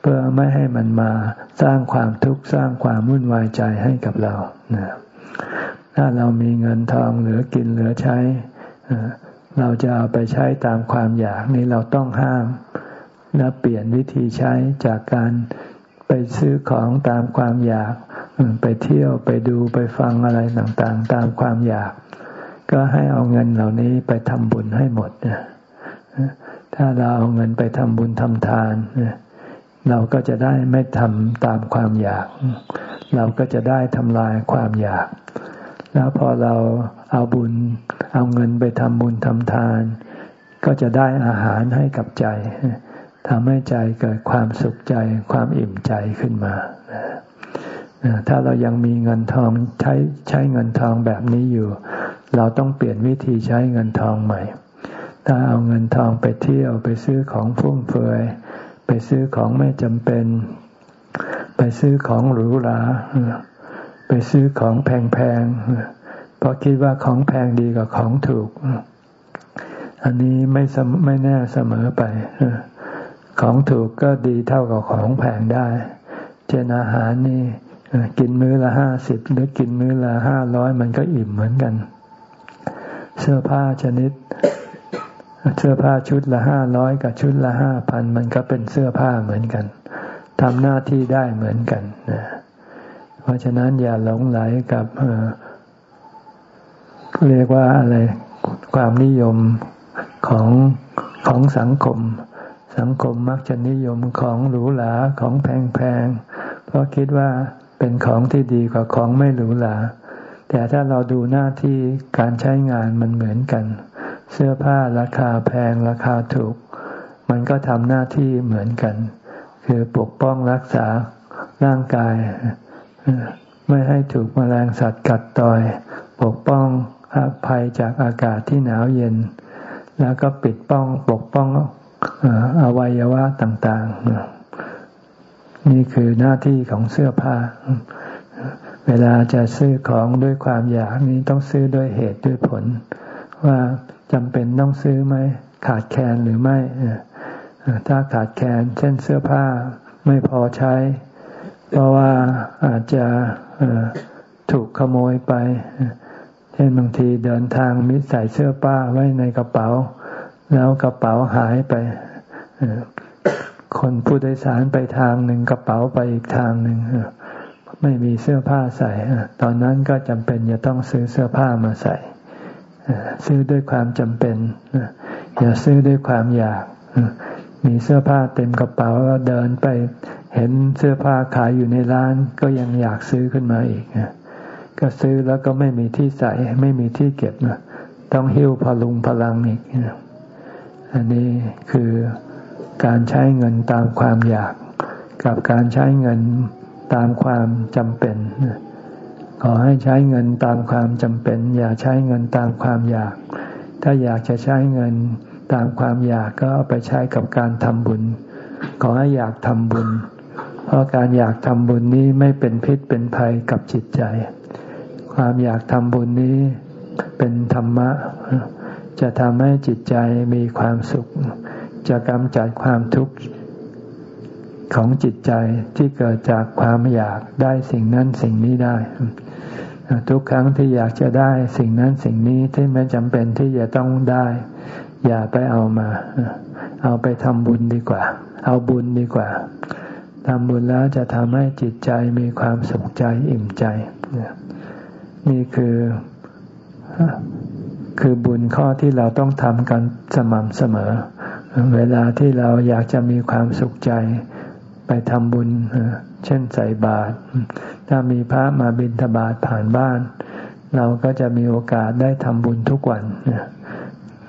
เพื่อไม่ให้มันมาสร้างความทุกข์สร้างความวุ่นวายใจให้กับเราถ้าเรามีเงินทองเหลือกินเหลือใช้เราจะเอาไปใช้ตามความอยากนี้เราต้องห้าม และเปลี่ยนวิธีใช้จากการไปซื้อของตามความอยาก ไปเที่ยวไปดูไปฟังอะไรต่างๆ ตามความอยาก ก็ให้เอาเงินเหล่านี้ไปทำบุญให้หมดเนี่ย ถ้าเราเอาเงินไปทำบุญทำทานเราก็จะได้ไม่ทำตามความอยาก เราก็จะได้ทำลายความอยาก แล้วพอเราเอาบุญ เอาเงินไปทำบุญทำทาน ก็จะได้อาหารให้กับใจทำให้ใจเกิดความสุขใจความอิ่มใจขึ้นมา ถ้าเรายังมีเงินทองใช้ใช้เงินทองแบบนี้อยู่ เราต้องเปลี่ยนวิธีใช้เงินทองใหม่ ถ้าเอาเงินทองไปเที่ยวไปซื้อของฟุ่มเฟือย ไปซื้อของไม่จำเป็น ไปซื้อของหรูหราไปซื้อของแพงๆเพราะคิดว่าของแพงดีกว่าของถูก อันนี้ไม่ไม่แน่เสมอไป ของถูกก็ดีเท่ากับของแพงได้ เช่นอาหารนี่กินมื้อละห้าสิบหรือกินมื้อละห้าร้อยมันก็อิ่มเหมือนกัน เสื้อผ้าชนิด เสื้อผ้าชุดละห้าร้อยกับชุดละห้าพันมันก็เป็นเสื้อผ้าเหมือนกันทำหน้าที่ได้เหมือนกันนะเพราะฉะนั้นอย่าหลงไหลกับเรียกว่าอะไรความนิยมของของสังคม สังคมมักจะนิยมของหรูหราของแพงๆเพราะคิดว่าเป็นของที่ดีกว่าของไม่หรูหราแต่ถ้าเราดูหน้าที่การใช้งานมันเหมือนกัน เสื้อผ้าราคาแพงราคาถูก มันก็ทำหน้าที่เหมือนกัน คือปกป้องรักษาร่างกาย ไม่ให้ถูกมแมลงสัตว์กัดต่อย ปกป้องภัยจากอากาศที่หนาวเย็น แล้วก็ปิดป้องปกป้องอวัยวะต่าง ๆ นี่คือหน้าที่ของเสื้อผ้า เวลาจะซื้อของด้วยความอยากนี้ต้องซื้อด้วยเหตุด้วยผล ว่า จำเป็นต้องซื้อไหมขาดแคลนหรือไม่ถ้าขาดแคลนเช่นเสื้อผ้าไม่พอใช้ เพราะว่าอาจจะถูกขโมยไป เช่นบางทีเดินทางมิใส่เสื้อผ้าไว้ในกระเป๋า แล้วกระเป๋าหายไป คนผู้โดยสารไปทางหนึ่งกระเป๋าไปอีกทางหนึ่งไม่มีเสื้อผ้าใส่ ตอนนั้นก็จำเป็นจะต้องซื้อเสื้อผ้ามาใส่ ซื้อด้วยความจำเป็น อย่าซื้อด้วยความอยาก มีเสื้อผ้าเต็มกระเป๋าเดินไปเห็นเสื้อผ้าขายอยู่ในร้าน ก็ยังอยากซื้อขึ้นมาอีกก็ซื้อแล้วก็ไม่มีที่ใส่ไม่มีที่เก็บต้องหิ้วพลุงพลังอีกอันนี้คือการใช้เงินตามความอยาก กับการใช้เงินตามความจำเป็นข อให้ใช้เงินตามความจำเป็น อย่าใช้เงินตามความอยาก ถ้าอยากจะใช้เงินตามความอยากก็ไปใช้กับการทำบุญ ขอให้อยากทำบุญ เพราะการอยากทำบุญนี้ไม่เป็นพิษเป็นภัยกับจิตใจ ความอยากทำบุญนี้เป็นธรรมะ จะทำให้จิตใจมีความสุข จะกำจัดความทุกข์ ของจิตใจที่เกิดจากความอยากได้สิ่งนั้นสิ่งนี้ได้ ทุกครั้งที่อยากจะได้สิ่งนั้นสิ่งนี้ที่ไม่จำเป็นที่จะต้องได้ อย่าไปเอามา เอาไปทำบุญดีกว่า เอาบุญดีกว่าทำบุญแล้วจะทำให้จิตใจมีความสุขใจอิ่มใจ นี่คือคือบุญข้อที่เราต้องทำกันสม่ำเสมอ เวลาที่เราอยากจะมีความสุขใจ ไปทำบุญ เช่นใส่บาตรถ้ามีพระมาบิณฑบาตผ่านบ้าน เราก็จะมีโอกาสได้ทำบุญทุกวัน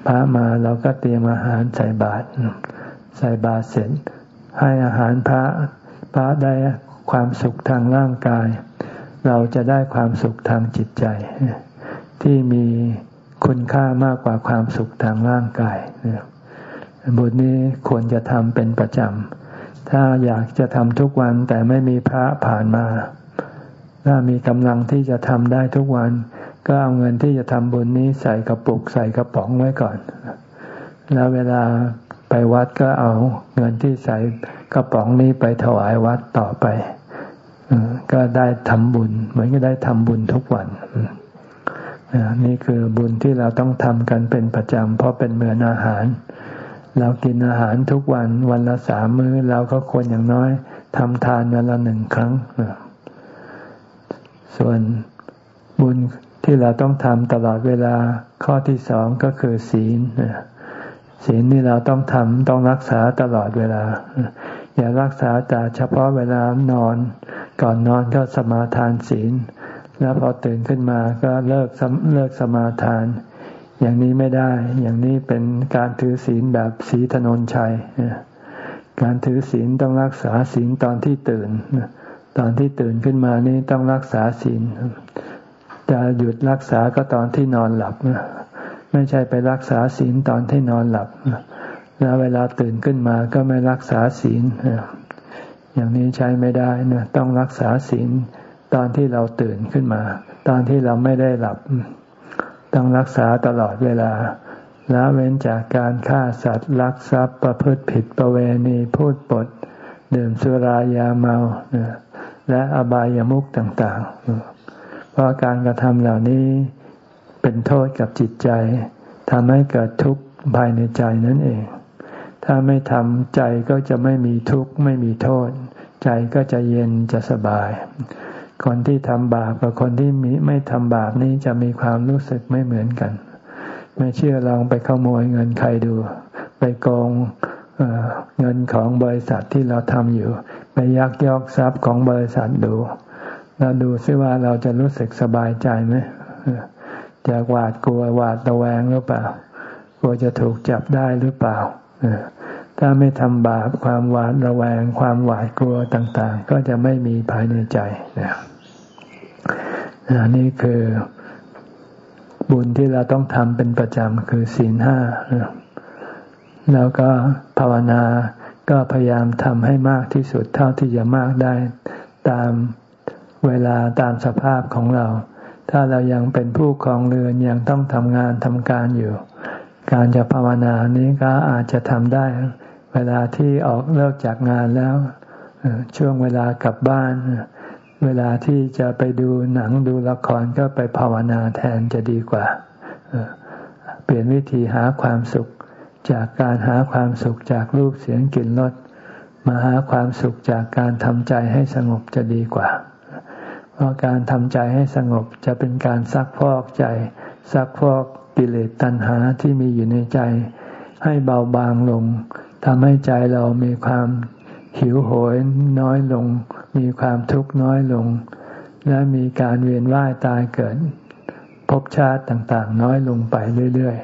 พระมาเราก็เตรียมอาหารใส่บาตรใส่บาตรเสร็จ ให้อาหารพระพระได้ความสุขทางร่างกาย เราจะได้ความสุขทางจิตใจ ที่มีคุณค่ามากกว่าความสุขทางร่างกายบุญนี้ควรจะทำเป็นประจำ ถ้าอยากจะทำทุกวันแต่ไม่มีพระผ่านมา ถ้ามีกำลังที่จะทำได้ทุกวัน ก็เอาเงินที่จะทำบุญนี้ใส่กระปุกใส่กระป๋องไว้ก่อน แล้วเวลาไปวัดก็เอาเงินที่ใส่กระป๋องนี้ไปถวายวัดต่อไปก็ได้ทำบุญ เหมือนก็ได้ทำบุญทุกวันนี่คือบุญที่เราต้องทำกันเป็นประจำเพราะเป็นเหมือนอาหาร เรากินอาหารทุกวันวันละสามมื้อเราก็ควรอย่างน้อยทำทานวันละหนึ่งครั้ง ส่วนบุญที่เราต้องทำตลอดเวลาข้อที่สองก็คือศีลศีลนี่เราต้องทำต้องรักษาตลอดเวลา อย่ารักษาแต่เฉพาะเวลานอน ก่อนนอนก็สมาทานศีล แล้วพอตื่นขึ้นมาก็เลิกเลิกสมาทาน อย่างนี้ไม่ได้ อย่างนี้เป็นการถือศีลแบบสีถนนชัย การถือศีลต้องรักษาศีลตอนที่ตื่น ตอนที่ตื่นขึ้นมานี่ต้องรักษาศีล จะหยุดรักษาก็ตอนที่นอนหลับ ไม่ใช่ไปรักษาศีลตอนที่นอนหลับ แล้วเวลาตื่นขึ้นมาก็ไม่รักษาศีล อย่างนี้ใช้ไม่ได้นะ ต้องรักษาศีลตอนที่เราตื่นขึ้นมา ตอนที่เราไม่ได้หลับ ต้องรักษาตลอดเวลาละเว้นจากการฆ่าสัตว์ลักทรัพย์ประพฤติผิดประเวณีพูดปดดื่มสุรายาเมาและอบายามุขต่างๆ เพราะการกระทำเหล่านี้เป็นโทษกับจิตใจทำให้เกิดทุกข์ภายในใจนั่นเอง ถ้าไม่ทำใจก็จะไม่มีทุกข์ไม่มีโทษ ใจก็จะเย็นจะสบาย คนที่ทำบาปกับคนที่มีไม่ทำบาปนี้จะมีความรู้สึกไม่เหมือนกัน ไม่เชื่อลองไปขโมยเงินใครดู ไปโกงเเงินของบริษัทที่เราทำอยู่ ไปยักยอกทรัพย์ของบริษัทดู เราดูซิว่าเราจะรู้สึกสบายใจไหมจะหวาดกลัวหวาดระแวงหรือเปล่ากลัวจะถูกจับได้หรือเปล่าถ้าไม่ทำบาปความหวาดระแวง ความหวาดกลัวต่าง ๆ ก็จะไม่มีภายในใจนะ นี่คือบุญที่เราต้องทำเป็นประจำคือศีลห้า แล้วก็ภาวนาก็พยายามทำให้มากที่สุดเท่าที่จะมากได้ ตามเวลาตามสภาพของเรา ถ้าเรายังเป็นผู้ครองเรือนยังต้องทำงานทำการอยู่ การจะภาวนานี้ก็อาจจะทำได้ เวลาที่ออกเลิกจากงานแล้ว ช่วงเวลากลับบ้าน เวลาที่จะไปดูหนังดูละครก็ไปภาวนาแทนจะดีกว่า เปลี่ยนวิธีหาความสุขจากการหาความสุขจากรูปเสียงกลิ่นรสมาหาความสุขจากการทำใจให้สงบจะดีกว่า เพราะการทำใจให้สงบจะเป็นการซักพอกใจ ซักพอกกิเลสตัณหาที่มีอยู่ในใจ ให้เบาบางลงทำให้ใจเรามีความหิวโหยน้อยลง มีความทุกข์น้อยลง และมีการเวียนว่ายตายเกิดภพชาติต่างๆ น้อยลงไปเรื่อย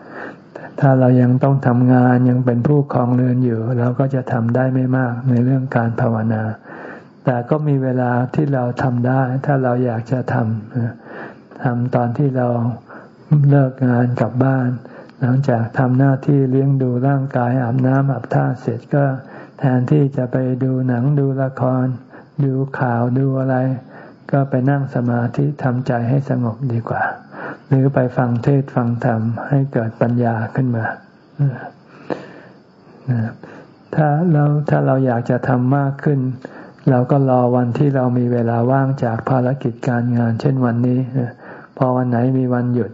ๆ ถ้าเรายังต้องทำงานยังเป็นผู้ครองเรือนอยู่ เราก็จะทำได้ไม่มากในเรื่องการภาวนา แต่ก็มีเวลาที่เราทำได้ ถ้าเราอยากจะทำทำตอนที่เราเลิกงานกลับบ้าน หลังจากทำหน้าที่เลี้ยงดูร่างกายอาบน้ำอาบท่าเสร็จก็ แทนที่จะไปดูหนังดูละคร ดูข่าวดูอะไร ก็ไปนั่งสมาธิทำใจให้สงบดีกว่า หรือไปฟังเทศฟังธรรมให้เกิดปัญญาขึ้นมาถ้าเราถ้าเราอยากจะทำมากขึ้น เราก็รอวันที่เรามีเวลาว่างจากภารกิจการงาน เช่นวันนี้พอวันไหนมีวันหยุด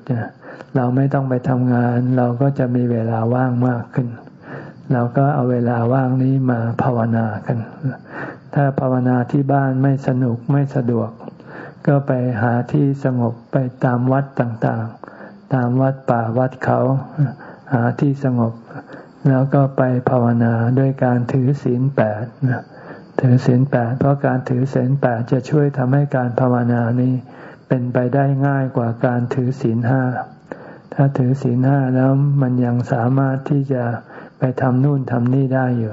เราไม่ต้องไปทำงาน เราก็จะมีเวลาว่างมากขึ้น เราก็เอาเวลาว่างนี้มาภาวนากัน ถ้าภาวนาที่บ้านไม่สนุกไม่สะดวก ก็ไปหาที่สงบไปตามวัดต่างๆ ตามวัดป่าวัดเขา หาที่สงบ แล้วก็ไปภาวนาด้วยการถือศีลแปดถือศีลแปดเพราะการถือศีลแปดจะช่วยทำให้การภาวนานี้เป็นไปได้ง่ายกว่าการถือศีลห้าถ้าถือศีลห้าแล้วมันยังสามารถที่จะ ไปทำนู่นทำนี่ได้อยู่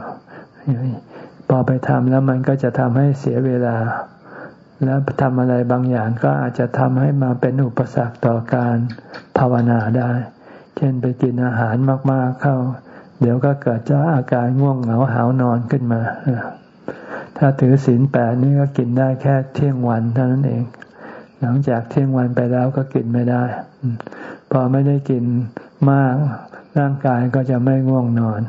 พอไปทำแล้วมันก็จะทำให้เสียเวลา แล้วทำอะไรบางอย่างก็อาจจะทำให้มาเป็นอุปสรรคต่อการภาวนาได้ เช่นไปกินอาหารมากๆเข้า เดี๋ยวก็เกิดจะอาการง่วงเหงาหานอนขึ้นมา ถ้าถือศีลแปดนี่ก็กินได้แค่เที่ยงวันเท่านั้นเอง หลังจากเที่ยงวันไปแล้วก็กินไม่ได้ พอไม่ได้กินมาก ร่างกายก็จะไม่ง่วงนอน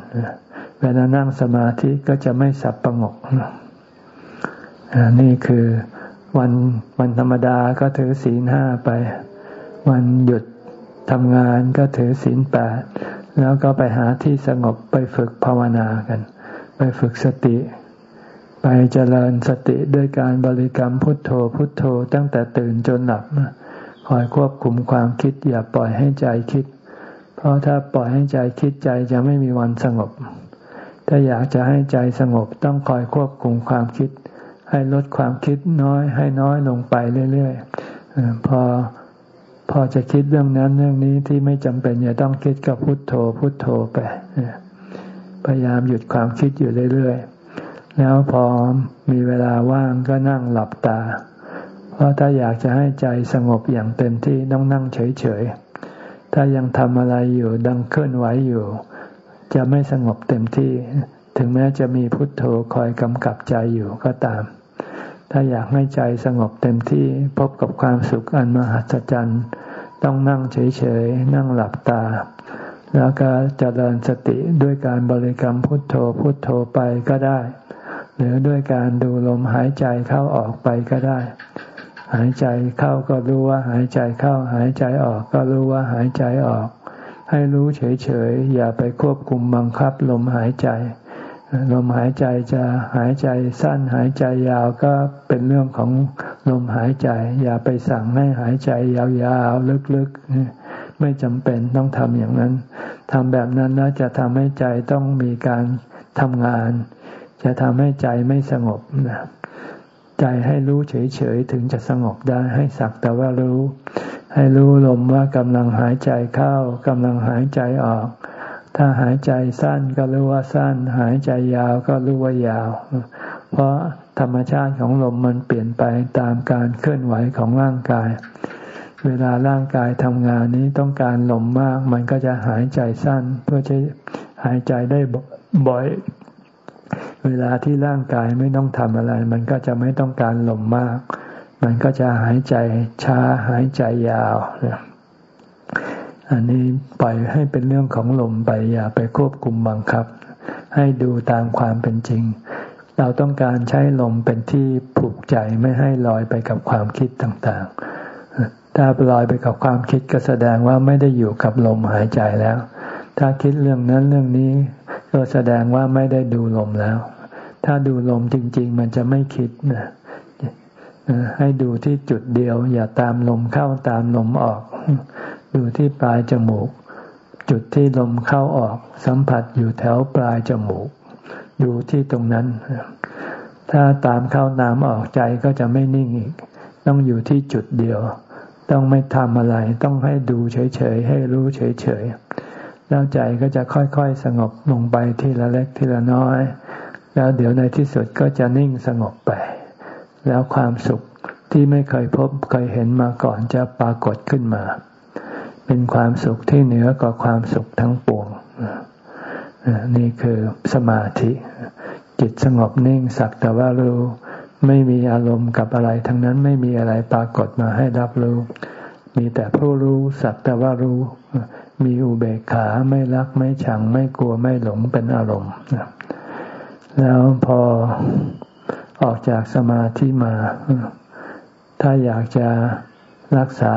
เวลานั่งสมาธิก็จะไม่สับประงกนี่คือวันวันธรรมดาก็ถือศีลห้าไป วันหยุดทำงานก็ถือศีลแปดแล้วก็ไปหาที่สงบไปฝึกภาวนากัน ไปฝึกสติ ไปเจริญสติด้วยการบริกรรมพุทโธพุทโธตั้งแต่ตื่นจนหลับคอยควบคุมความคิดอย่าปล่อยให้ใจคิด เพราะถ้าปล่อยให้ใจคิดใจจะไม่มีวันสงบ ถ้าอยากจะให้ใจสงบต้องคอยควบคุมความคิด ให้ลดความคิดน้อยให้น้อยลงไปเรื่อยๆพอพอจะคิดเรื่องนั้นเรื่องนี้ที่ไม่จำเป็นอย่าต้องคิดก็พุโทโธพุโทโธไปพยายามหยุดความคิดอยู่เรื่อยๆ แล้วพอมีเวลาว่างก็นั่งหลับตา เพราะถ้าอยากจะให้ใจสงบอย่างเต็มที่ต้องนั่งเฉยๆ ถ้ายังทำอะไรอยู่ดังเคลื่อนไหวอยู่ จะไม่สงบเต็มที่ ถึงแม้จะมีพุทโธคอยกำกับใจอยู่ก็ตาม ถ้าอยากให้ใจสงบเต็มที่พบกับความสุขอันมหัศจรรย์ ต้องนั่งเฉยๆ นั่งหลับตา แล้วก็เจริญสติด้วยการบริกรรมพุทโธพุทโธไปก็ได้ หรือด้วยการดูลมหายใจเข้าออกไปก็ได้ หายใจเข้าก็รู้ว่าหายใจเข้า หายใจออกก็รู้ว่าหายใจออก ให้รู้เฉยๆ อย่าไปควบคุมบังคับลมหายใจ ลมหายใจจะหายใจสั้นหายใจยาวก็เป็นเรื่องของลมหายใจ อย่าไปสั่งให้หายใจยาวๆ ลึกๆ ไม่จำเป็นต้องทำอย่างนั้นทำแบบนั้นแล้วจะทำให้ใจต้องมีการทำงาน จะทำให้ใจไม่สงบนะ ใจให้รู้เฉยๆถึงจะสงบได้ให้สักแต่ว่ารู้ ให้รู้ลมว่ากำลังหายใจเข้ากำลังหายใจออก ถ้าหายใจสั้นก็รู้ว่าสั้น หายใจยาวก็รู้ว่ายาว เพราะธรรมชาติของลมมันเปลี่ยนไปตามการเคลื่อนไหวของร่างกาย เวลาร่างกายทำงานนี้ต้องการลมมาก มันก็จะหายใจสั้นเพื่อจะหายใจได้บ่อย เวลาที่ร่างกายไม่ต้องทำอะไร มันก็จะไม่ต้องการลมมาก มันก็จะหายใจช้าหายใจยาว อันนี้ปล่อยให้เป็นเรื่องของลมไปอย่าไปควบคุมบังคับ ให้ดูตามความเป็นจริง เราต้องการใช้ลมเป็นที่ผูกใจไม่ให้ลอยไปกับความคิดต่างๆ ถ้าลอยไปกับความคิดก็แสดงว่าไม่ได้อยู่กับลมหายใจแล้ว ถ้าคิดเรื่องนั้นเรื่องนี้ ก็แสดงว่าไม่ได้ดูลมแล้ว ถ้าดูลมจริง ๆ มันจะไม่คิดนะให้ดูที่จุดเดียว อย่าตามลมเข้าตามลมออก ดูที่ปลายจมูก จุดที่ลมเข้าออก สัมผัสอยู่แถวปลายจมูก ดูที่ตรงนั้น ถ้าตามเข้าตามออกใจก็จะไม่นิ่งอีก ต้องอยู่ที่จุดเดียว ต้องไม่ทำอะไร ต้องให้ดูเฉยๆ ให้รู้เฉยๆ แล้วใจก็จะค่อยๆสงบลงไปทีละเล็กทีละน้อย แล้วเดี๋ยวในที่สุดก็จะนิ่งสงบไป แล้วความสุขที่ไม่เคยพบเคยเห็นมาก่อนจะปรากฏขึ้นมา เป็นความสุขที่เหนือกว่าความสุขทั้งปวงนี่คือสมาธิ จิตสงบนิ่งสักแต่ว่ารู้ไม่มีอารมณ์กับอะไร ทั้งนั้นไม่มีอะไรปรากฏมาให้รับรู้ มีแต่ผู้รู้สักแต่ว่ารู้ มีอุเบกขาไม่รักไม่ชังไม่กลัวไม่หลงเป็นอารมณ์แล้วพอออกจากสมาธิมา ถ้าอยากจะรักษา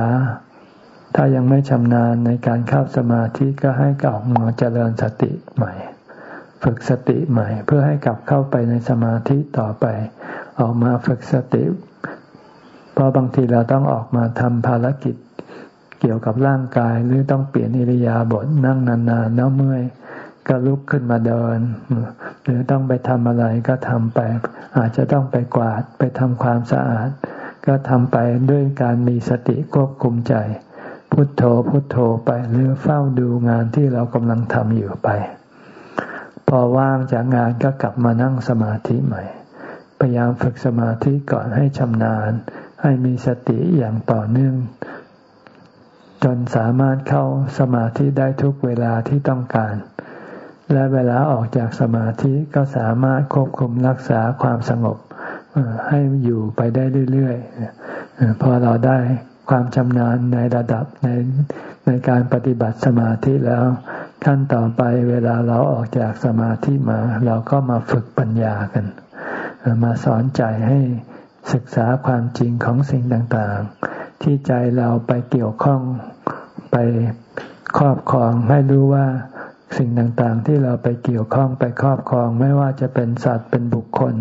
ถ้ายังไม่ชำนาญในการเข้าสมาธิก็ให้กลับมาเจริญสติใหม่ ฝึกสติใหม่ เพื่อให้กลับเข้าไปในสมาธิต่อไป ออกมาฝึกสติ เพราะบางทีเราต้องออกมาทำภารกิจ เกี่ยวกับร่างกายหรือต้องเปลี่ยนอิริยาบถนั่งนานๆแล้วเมื่อยก็ลุกขึ้นมาเดิน หรือต้องไปทำอะไรก็ทำไป อาจจะต้องไปกวาดไปทำความสะอาด ก็ทำไปด้วยการมีสติควบคุมใจ พุทโธพุทโธไปหรือเฝ้าดูงานที่เรากำลังทำอยู่ไป พอว่างจากงานก็กลับมานั่งสมาธิใหม่ พยายามฝึกสมาธิก่อนให้ชำนาญ ให้มีสติอย่างต่อเนื่อง จนสามารถเข้าสมาธิได้ทุกเวลาที่ต้องการ และเวลาออกจากสมาธิก็สามารถควบคุมรักษาความสงบให้อยู่ไปได้เรื่อยๆพอเราได้ความชำนาญในระดับในในการปฏิบัติสมาธิแล้วขั้นต่อไปเวลาเราออกจากสมาธิมา เราก็มาฝึกปัญญากัน มาสอนใจให้ศึกษาความจริงของสิ่งต่างๆ ที่ใจเราไปเกี่ยวข้องไปครอบครองให้รู้ว่าสิ่งต่างๆ ที่เราไปเกี่ยวข้องไปครอบครอง ไม่ว่าจะเป็นสัตว์เป็นบุคคล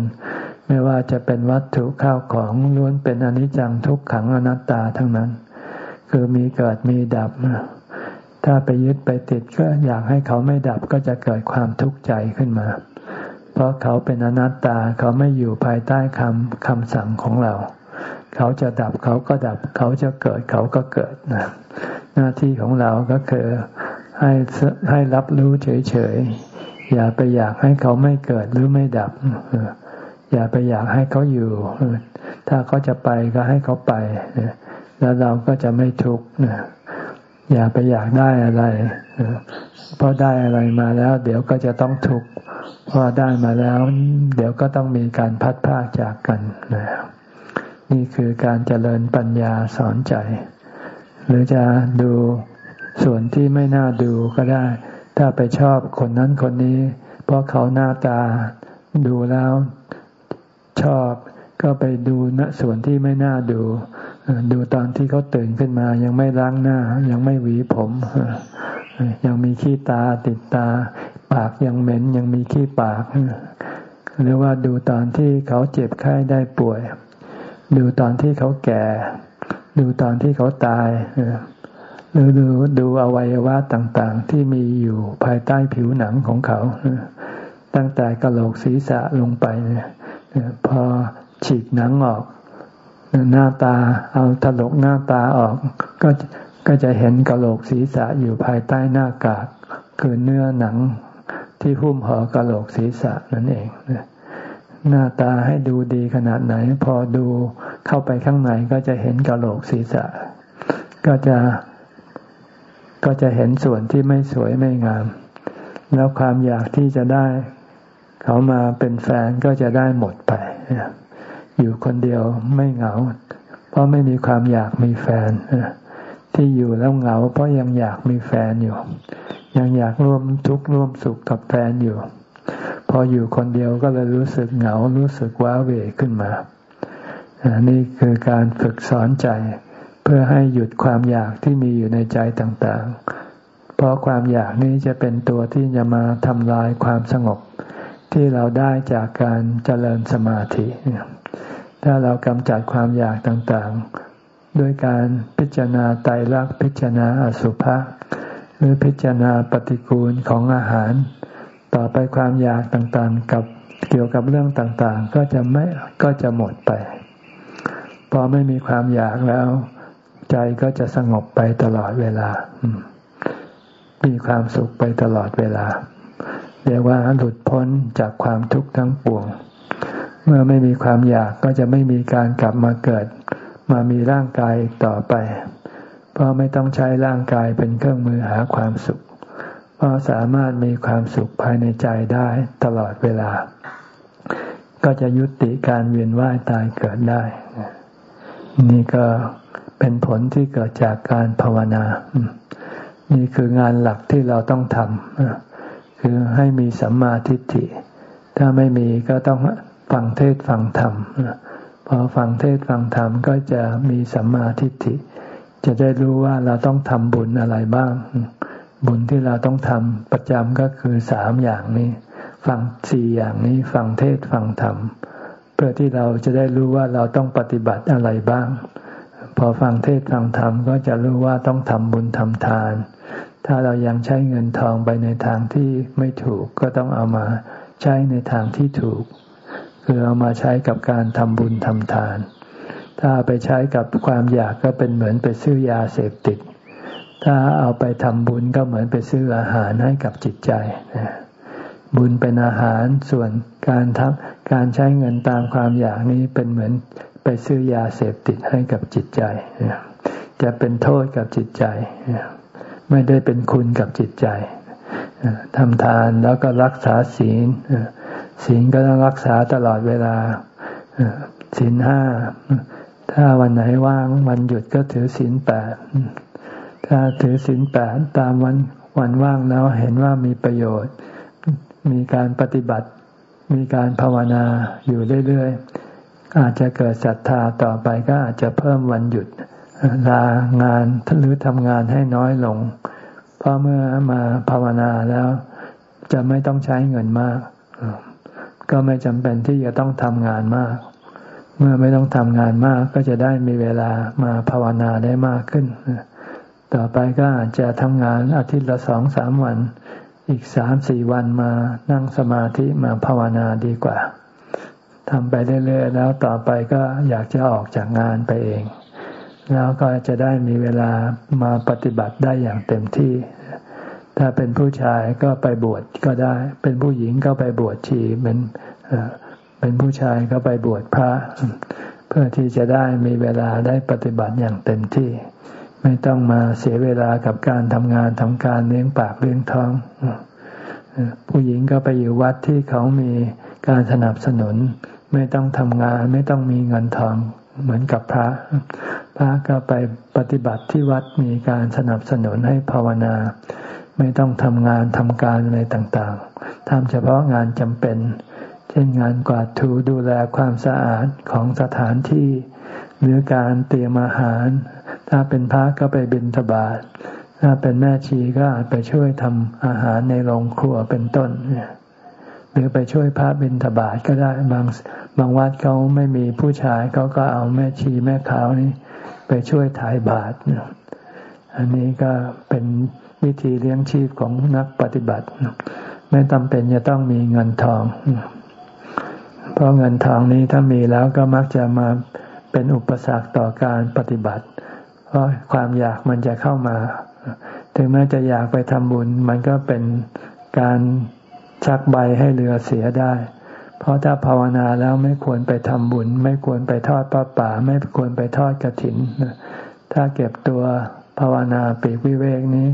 ไม่ว่าจะเป็นวัตถุข้าวของล้วนเป็นอนิจจังทุกขังอนัตตาทั้งนั้น คือมีเกิดมีดับ ถ้าไปยึดไปติดก็อยากให้เขาไม่ดับก็จะเกิดความทุกข์ใจขึ้นมา เพราะเขาเป็นอนัตตาเขาไม่อยู่ภายใต้คำคำสั่งของเรา เขาจะดับเขาก็ดับ เขาจะเกิดเขาก็เกิดนะหน้าที่ของเราก็คือให้ให้รับรู้เฉยๆ อย่าไปอยากให้เขาไม่เกิดหรือไม่ดับ อย่าไปอยากให้เขาอยู่ ถ้าเขาจะไปก็ให้เขาไป แล้วเราก็จะไม่ทุกข์อย่าไปอยากได้อะไร เพราะได้อะไรมาแล้ว เดี๋ยวก็จะต้องทุกข์พอได้มาแล้ว เดี๋ยวก็ต้องมีการพัดพากจากกันนี่คื นี่คือการเจริญปัญญาสอนใจ หรือจะดูส่วนที่ไม่น่าดูก็ได้ ถ้าไปชอบคนนั้นคนนี้ เพราะเขาหน้าตาดูแล้วชอบก็ไปดูณส่วนที่ไม่น่าดู ดูตอนที่เขาตื่นขึ้นมา ยังไม่ล้างหน้า ยังไม่หวีผม ยังมีขี้ตาติดตา ปากยังเหม็นยังมีขี้ปาก หรือว่าดูตอนที่เขาเจ็บไข้ได้ป่วย ดูตอนที่เขาแก่ ดูตอนที่เขาตายหรือดูดูอวัยวะต่างๆ ที่มีอยู่ภายใต้ผิวหนังของเขา ตั้งแต่กระโหลกศีรษะลงไปพอฉีกหนังออกหน้าตาเอาถลกหน้าตาออก ก็ก็จะเห็นกระโหลกศีรษะอยู่ภายใต้หน้ากากคือเนื้อหนังที่หุ้มห่อกระโหลกศีรษะนั่นเอง หน้าตาให้ดูดีขนาดไหน พอดูเข้าไปข้างในก็จะเห็นกะโหลกศีรษะ ก็จะก็จะเห็นส่วนที่ไม่สวยไม่งาม แล้วความอยากที่จะได้ เขามาเป็นแฟนก็จะได้หมดไป อยู่คนเดียวไม่เหงา เพราะไม่มีความอยากมีแฟนที่อยู่แล้วเหงา เพราะยังอยากมีแฟนอยู่ ยังอยากร่วมทุกข์ร่วมสุขกับแฟนอยู่ พออยู่คนเดียวก็เลยรู้สึกเหงารู้สึกว้าเหวขึ้นมานี่คือการฝึกสอนใจ เพื่อให้หยุดความอยากที่มีอยู่ในใจต่างๆ เพราะความอยากนี้จะเป็นตัวที่จะมาทำลายความสงบ ที่เราได้จากการเจริญสมาธิ ถ้าเรากำจัดความอยากต่างๆ ด้วยการพิจารณาไตรลักษณ์พิจารณาอสุภะหรือพิจารณาปฏิกูลของอาหาร ต่อไปความอยากต่างๆ กับเกี่ยวกับเรื่องต่างๆ ก็จะไม่ก็จะหมดไป พอไม่มีความอยากแล้ว ใจก็จะสงบไปตลอดเวลา มีความสุขไปตลอดเวลา เรียกว่าหลุดพ้นจากความทุกข์ทั้งปวง เมื่อไม่มีความอยากก็จะไม่มีการกลับมาเกิด มามีร่างกายต่อไป เพราะไม่ต้องใช้ร่างกายเป็นเครื่องมือหาความสุข เพราะสามารถมีความสุขภายในใจได้ตลอดเวลา ก็จะยุติการเวียนว่ายตายเกิดได้ นี่ก็เป็นผลที่เกิดจากการภาวนา นี่คืองานหลักที่เราต้องทำคือให้มีสัมมาทิฏฐิ ถ้าไม่มีก็ต้องฟังเทศฟังธรรมพอฟังเทศฟังธรรมก็จะมีสัมมาทิฏฐิ จะได้รู้ว่าเราต้องทำบุญอะไรบ้าง บุญที่เราต้องทำประจำก็คือสามอย่างนี้ ฟังสี่อย่างนี้ฟังเทศฟังธรรม เพื่อที่เราจะได้รู้ว่าเราต้องปฏิบัติอะไรบ้าง พอฟังเทศฟังธรรมก็จะรู้ว่าต้องทำบุญทำทาน ถ้าเรายังใช้เงินทองไปในทางที่ไม่ถูกก็ต้องเอามาใช้ในทางที่ถูก คือเอามาใช้กับการทำบุญทำทาน ถ้าไปใช้กับความอยากก็เป็นเหมือนไปซื้อยาเสพติด ถ้าเอาไปทำบุญก็เหมือนไปซื้ออาหารให้กับจิตใจ บุญเป็นอาหารส่วนการทำการใช้เงินตามความอยากนี้เป็นเหมือนไปซื้อยาเสพติดให้กับจิตใจ จะเป็นโทษกับจิตใจ ไม่ได้เป็นคุณกับจิตใจทำทานแล้วก็รักษาศีลศีลก็ต้องรักษาตลอดเวลาศีลห้า ถ้าวันไหนว่างวันหยุดก็ถือศีลแปด ถ้าถือศีลแปดตามวันวันว่างแล้วเห็นว่ามีประโยชน์ มีการปฏิบัติ มีการภาวนาอยู่เรื่อยๆ อาจจะเกิดศรัทธาต่อไปก็อาจจะเพิ่มวันหยุดลางานหรือทำงานให้น้อยลง เพราะเมื่อมาภาวนาแล้ว จะไม่ต้องใช้เงินมาก ก็ไม่จำเป็นที่จะต้องทำงานมาก เมื่อไม่ต้องทำงานมากก็จะได้มีเวลามาภาวนาได้มากขึ้น ต่อไปก็อาจจะทำงานอาทิตย์ละสองสามวัน อีกสามสี่วันมานั่งสมาธิมาภาวนาดีกว่าทำไปเรื่อยๆแล้วต่อไปก็อยากจะออกจากงานไปเอง แล้วก็จะได้มีเวลามาปฏิบัติได้อย่างเต็มที่ ถ้าเป็นผู้ชายก็ไปบวชก็ได้ เป็นผู้หญิงก็ไปบวชชีเป็นเป็นผู้ชายก็ไปบวชพระ เพื่อที่จะได้มีเวลาได้ปฏิบัติอย่างเต็มที่ ไม่ต้องมาเสียเวลากับการทำงานทำการเลี้ยงปากเลี้ยงท้อง ผู้หญิงก็ไปอยู่วัดที่เขามีการสนับสนุน ไม่ต้องทำงาน ไม่ต้องมีเงินทองเหมือนกับพระ พระก็ไปปฏิบัติที่วัดมีการสนับสนุนให้ภาวนา ไม่ต้องทำงานทำการอะไรต่างๆทำเฉพาะงานจำเป็น เช่นงานกวาดถูดูแลความสะอาดของสถานที่ หรือการเตรียมอาหาร ถ้าเป็นพระก็ไปบิณฑบาตถ้าเป็นแม่ชีก็อาจไปช่วยทำอาหารในโรงครัวเป็นต้นหรือไปช่วยพระบิณฑบาตก็ได้บางบางวัดเขาไม่มีผู้ชายเขาก็เอาแม่ชีแม่ขาวนี่ไปช่วยถ่ายบาตรอันนี้ก็เป็นวิธีเลี้ยงชีพของนักปฏิบัติ ไม่จำเป็นจะต้องมีเงินทอง เพราะเงินทองนี้ถ้ามีแล้วก็มักจะมาเป็นอุปสรรคต่อการปฏิบัติ เพราะความอยากมันจะเข้ามา ถึงแม้จะอยากไปทำบุญ มันก็เป็นการชักใบให้เรือเสียได้ เพราะถ้าภาวนาแล้วไม่ควรไปทำบุญ ไม่ควรไปทอดปลาป่า ไม่ควรไปทอดกระถิน ถ้าเก็บตัวภาวนาปีกวิเวกนี้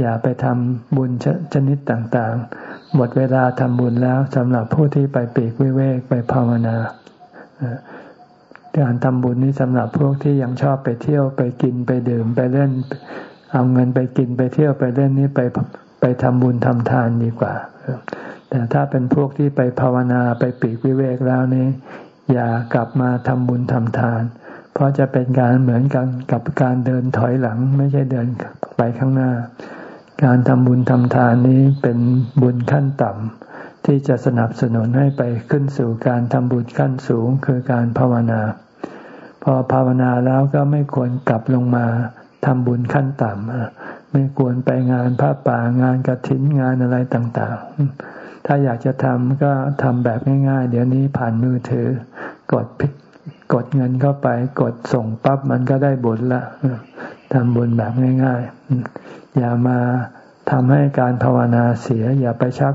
อย่าไปทำบุญชนิดต่างๆ หมดเวลาทำบุญแล้วสำหรับผู้ที่ไปปีกวิเวกไปภาวนา การทำบุญนี้สำหรับพวกที่ยังชอบไปเที่ยวไปกินไปดื่มไปเล่น เอาเงินไปกินไปเที่ยวไปเล่นนี้ไปไปทำบุญทำทานดีกว่า แต่ถ้าเป็นพวกที่ไปภาวนาไปปีกวิเวกแล้วนี้ อย่ากลับมาทำบุญทำทาน เพราะจะเป็นการเหมือนกันกับการเดินถอยหลัง ไม่ใช่เดินไปข้างหน้า การทำบุญทำทานนี้เป็นบุญขั้นต่ำ ที่จะสนับสนุนให้ไปขึ้นสู่การทำบุญขั้นสูงคือการภาวนา พอภาวนาแล้วก็ไม่ควรกลับลงมาทำบุญขั้นต่ำไม่ควรไปงานพระป่างานกระถินงานอะไรต่างๆ ถ้าอยากจะทำก็ทำแบบง่ายๆ เดี๋ยวนี้ผ่านมือถือ กดกดเงินเข้าไปกดส่งปั๊บมันก็ได้บุญละทำบุญแบบง่าย ๆ อย่ามาทำให้การภาวนาเสีย อย่าไปชัก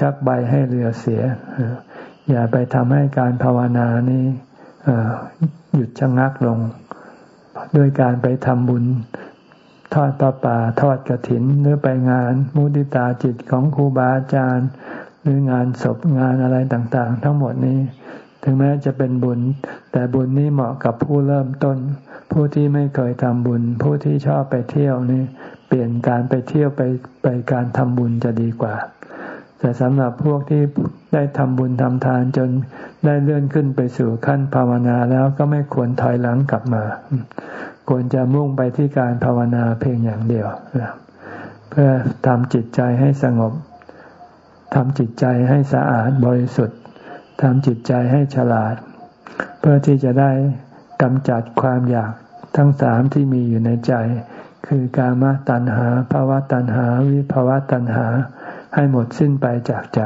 ชักใบให้เรือเสีย อย่าไปทำให้การภาวนานี้หยุดชะงักลง ด้วยการไปทำบุญทอดปลาป่าทอดกระถิน หรือไปงานมุติตาจิตของครูบาอาจารย์ หรืองานศพงานอะไรต่างๆ ทั้งหมดนี้ ถึงแม้จะเป็นบุญ แต่บุญนี้เหมาะกับผู้เริ่มต้น ผู้ที่ไม่เคยทำบุญ ผู้ที่ชอบไปเที่ยวนี่เปลี่ยนการไปเที่ยวไปไปการทำบุญจะดีกว่า แต่สำหรับพวกที่ได้ทำบุญทำทานจนได้เลื่อนขึ้นไปสู่ขั้นภาวนาแล้วก็ไม่ควรถอยหลังกลับมา ควรจะมุ่งไปที่การภาวนาเพียงอย่างเดียว เพื่อทำจิตใจให้สงบทำจิตใจให้สะอาดบริสุทธิ์ทำจิตใจให้ฉลาด เพื่อที่จะได้กำจัดความอยากทั้งสามที่มีอยู่ในใจ คือกามตัณหาภาวะตัณหา วิภาวะตัณหา ให้หมดสิ้นไปจากใจ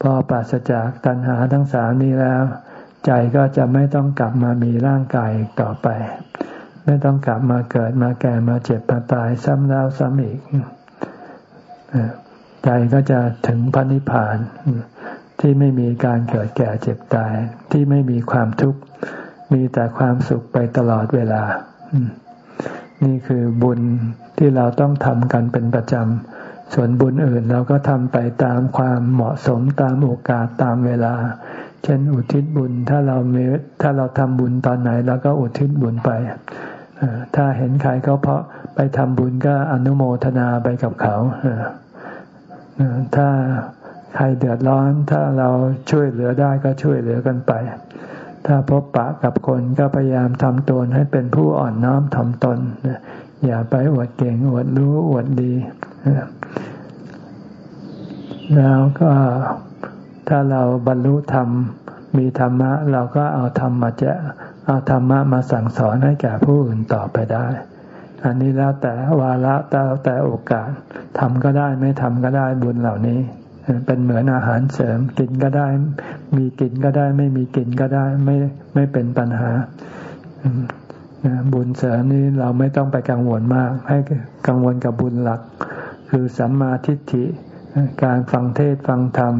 พอปราศจากตัณหาทั้งสามนี้แล้ว ใจก็จะไม่ต้องกลับมามีร่างกายต่อไป ไม่ต้องกลับมาเกิดมาแก่มาเจ็บมาตายซ้ำแล้วซ้ำอีกใจก็จะถึงพระนิพพานที่ไม่มีการเกิดแก่เจ็บตายที่ไม่มีความทุกข์มีแต่ความสุขไปตลอดเวลา นี่คือบุญที่เราต้องทำกันเป็นประจำ ส่วนบุญอื่นเราก็ทำไปตามความเหมาะสมตามโอกาสตามเวลา เช่นอุทิศบุญถ้าเราเมถ้าเราทำบุญตอนไหนเราก็อุทิศบุญไปถ้าเห็นใครเขาเพราะไปทำบุญก็อนุโมทนาไปกับเขาถ้าใครเดือดร้อน ถ้าเราช่วยเหลือได้ก็ช่วยเหลือกันไป ถ้าพบปะกับคนก็พยายามทำตนให้เป็นผู้อ่อนน้อมถ่อมตนอย่าไปอวดเก่งอวดรู้อวดดี แล้วก็ถ้าเราบรรลุธรรมมีธรรมะ เราก็เอาธรรมมาจะเอาธรรมะมาสั่งสอนให้แก่ผู้อื่นต่อไปได้ อันนี้แล้วแต่วาระแล้วแต่โอกาสทำก็ได้ไม่ทำก็ได้บุญเหล่านี้ เป็นเหมือนอาหารเสริมกินก็ได้ มีกินก็ได้ ไม่มีกินก็ได้ไม่ไม่เป็นปัญหาบุญเสริมนี้เราไม่ต้องไปกังวลมาก ให้กังวลกับบุญหลัก คือสัมมาทิฏฐิ การฟังเทศฟังธรรม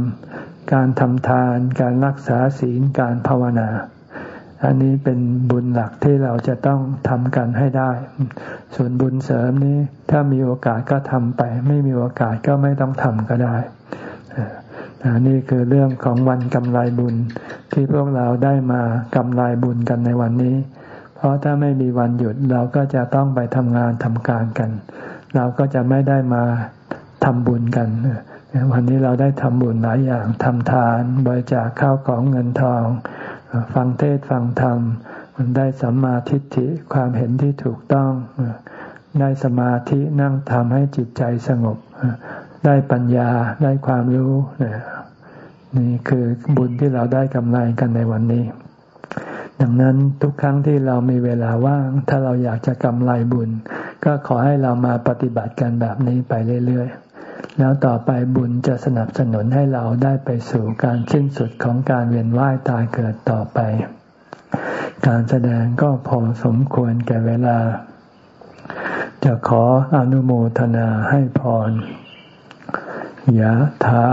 การทำทาน การรักษาศีล การภาวนา อันนี้เป็นบุญหลักที่เราจะต้องทำกันให้ได้ ส่วนบุญเสริมนี้ ถ้ามีโอกาสก็ทำไป ไม่มีโอกาสก็ไม่ต้องทำก็ได้นี่คือเรื่องของวันกำไรบุญที่พวกเราได้มากำไรบุญกันในวันนี้ เพราะถ้าไม่มีวันหยุดเราก็จะต้องไปทำงานทำการกัน เราก็จะไม่ได้มา ทำบุญกันวันนี้เราได้ทำบุญหลายอย่างทำทานบริจาคข้าวของเงินทอง ฟังเทศฟังธรรมมันได้สัมมาทิฏฐิความเห็นที่ถูกต้อง ได้สมาธินั่งทำให้จิตใจสงบ ได้ปัญญาได้ความรู้นี่คือบุญที่เราได้กำไรกันในวันนี้ ดังนั้นทุกครั้งที่เรามีเวลาว่าง ถ้าเราอยากจะกำไรบุญ ก็ขอให้เรามาปฏิบัติกันแบบนี้ไปเรื่อย แล้วต่อไปบุญจะสนับสนุนให้เราได้ไปสู่การสิ้นสุดของการเวียนว่ายตายเกิดต่อไป การแสดงก็พอสมควรแก่เวลา จะขออนุโมทนาให้พรยะถา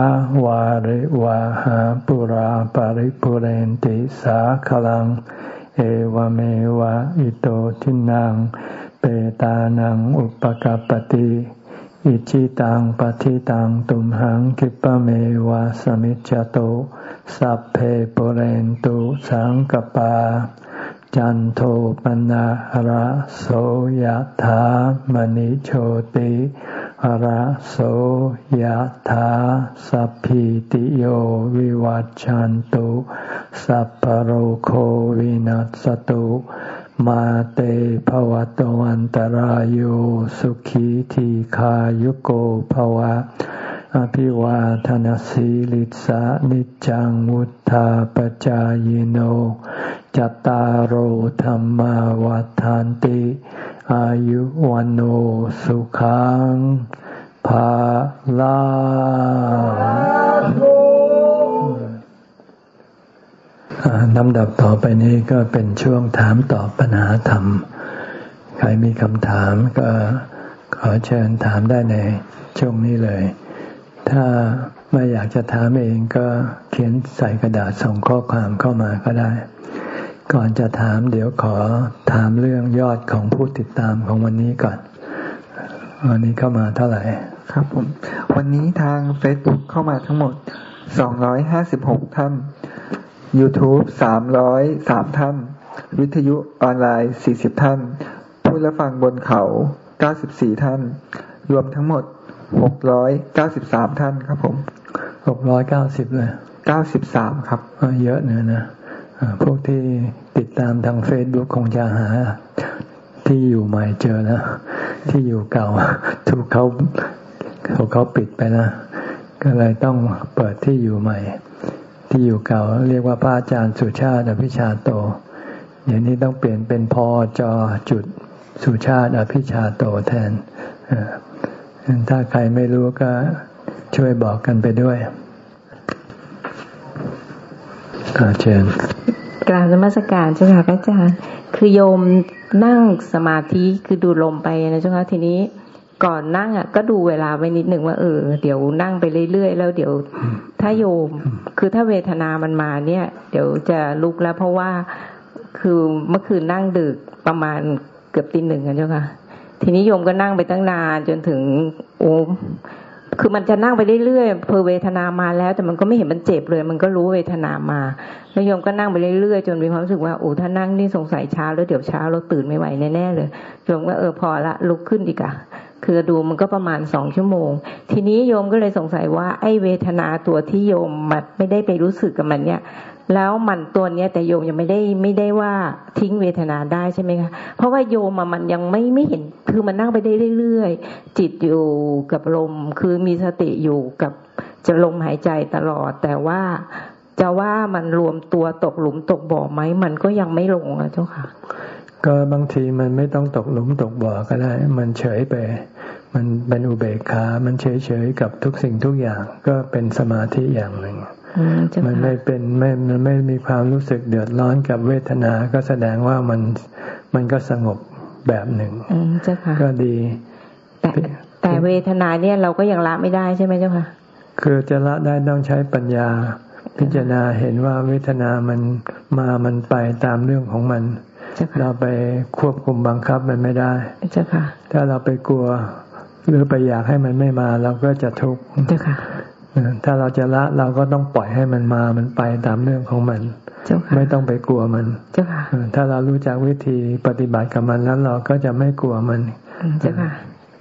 วาริวาหาปุราปาริปุเรนติสาขลัง เอวเมวะอิโตทินัง เปตานังอุปกปติ อิจิตังปฏิตังตุมหังคิปะเมวะสมิจจโตสัพเพปเรนตุสังกปา จันโทปนะระโสยถามณิโชติระโสยถาสัพพิติโยวิวัจจันตุสัพพโรโควินัสตุ มาเตภวตวันตารโยสุขีทีขายุโกภวะ อภิวาทนสีลิสานิจังวุธาปจายโน จตารโหธรรมวาทานติ อายุวันโอสุขังภาลา ลำดับต่อไปนี้ก็เป็นช่วงถามตอบปัญหาธรรม ใครมีคำถามก็ขอเชิญถามได้ในช่วงนี้เลย ถ้าไม่อยากจะถามเองก็เขียนใส่กระดาษส่งข้อความเข้ามาก็ได้ ก่อนจะถามเดี๋ยวขอถามเรื่องยอดของผู้ติดตามของวันนี้ก่อน วันนี้เข้ามาเท่าไหร่ ครับผม วันนี้ทาง Facebook เข้ามาทั้งหมด 256 ท่าน YouTube 303ท่าน วิทยุออนไลน์40ท่าน ผู้รับฟังบนเขา94ท่าน รวมทั้งหมด693ท่านครับผมหกร้อยเก้าสิบเลย93ครับเยอะเนอะนะพวกที่ติดตามทางเฟซบุ๊กคงจะหาที่อยู่ใหม่เจอแล้ว ที่อยู่เก่า ถูกเขาถูกเขาปิดไปนะ ก็เลยต้องเปิดที่อยู่ใหม่ ที่อยู่เก่า เรียกว่าพระอาจารย์สุชาติอภิชาโต เดี๋ยวนี้ต้องเปลี่ยนเป็นพอจอจุดสุชาติอภิชาโตแทนถ้าใครไม่รู้ก็ช่วยบอกกันไปด้วยอาเชิญกราบนมัสการเจ้าค่ะพระอาจารย์ คือโยมนั่งสมาธิคือดูลมไปนะเจ้าค่ะทีนี้ ก่อนนั่งอะ ก็ดูเวลาไว้นิดหนึ่งว่าเออเดี๋ยวนั่งไปเรื่อยๆแล้วเดี๋ยวถ้าโยม คือถ้าเวทนามันมาเนี่ย เดี๋ยวจะลุกแล้วเพราะว่าคือเมื่อคืนนั่งดึกประมาณเกือบตีหนึ่งกันเจ้าค่ะทีนี้โยมก็นั่งไปตั้งนานจนถึงโอ้คือมันจะนั่งไปเรื่อยๆเพอเวทนามาแล้ว แต่มันก็ไม่เห็นมันเจ็บเลย มันก็รู้เวทนามาแล้วโยมก็นั่งไปเรื่อยๆจนมีความรู้สึกว่าโอ้ถ้านั่งนี่สงสัยเช้าแล้วเดี๋ยวเช้าเราตื่นไม่ไหวแน่ๆเลยโยมก็เออพอละลุกขึ้นดีกว่า คือดูมันก็ประมาณสองชั่วโมง ทีนี้โยมก็เลยสงสัยว่าไอ้เวทนาตัวที่โยมมันไม่ได้ไปรู้สึกกับมันเนี่ย แล้วมันตัวเนี้ยแต่โยมยังไม่ได้ไม่ได้ว่าทิ้งเวทนาได้ใช่ไหมคะเพราะว่าโยมมันยังไม่ไม่เห็นคือมันนั่งไปได้เรื่อยๆจิตอยู่กับลมคือมีสติอยู่กับจะลมหายใจตลอด แต่ว่าจะว่ามันรวมตัวตกหลุมตกบ่อไหมมันก็ยังไม่ลงอะเจ้าค่ะ ก็บางทีมันไม่ต้องตกหลุมตกบ่อก็ได้ มันเฉยไป มันเป็นอุเบกขา มันเฉยๆกับทุกสิ่งทุกอย่าง ก็เป็นสมาธิอย่างหนึ่ง มันไม่เป็นไม่ มันไม่มีความรู้สึกเดือดร้อนกับเวทนา ก็แสดงว่ามัน มันก็สงบแบบหนึ่ง ก็ดี แต่แต่เวทนาเนี่ยเราก็ยังละไม่ได้ใช่ไหมเจ้าค่ะ คือจะละได้ต้องใช้ปัญญา พิจารณาเห็นว่าเวทนามันมา มันไปตามเรื่องของมัน เราไปควบคุมบังคับมันไม่ได้เจ้าค่ะถ้าเราไปกลัวหรือไปอยากให้มันไม่มาเราก็จะทุกข์ถ้าเราจะละเราก็ต้องปล่อยให้มันมามันไปตามเรื่องของมันไม่ต้องไปกลัวมันถ้าเรารู้จักวิธีปฏิบัติกับมันแล้วเราก็จะไม่กลัวมัน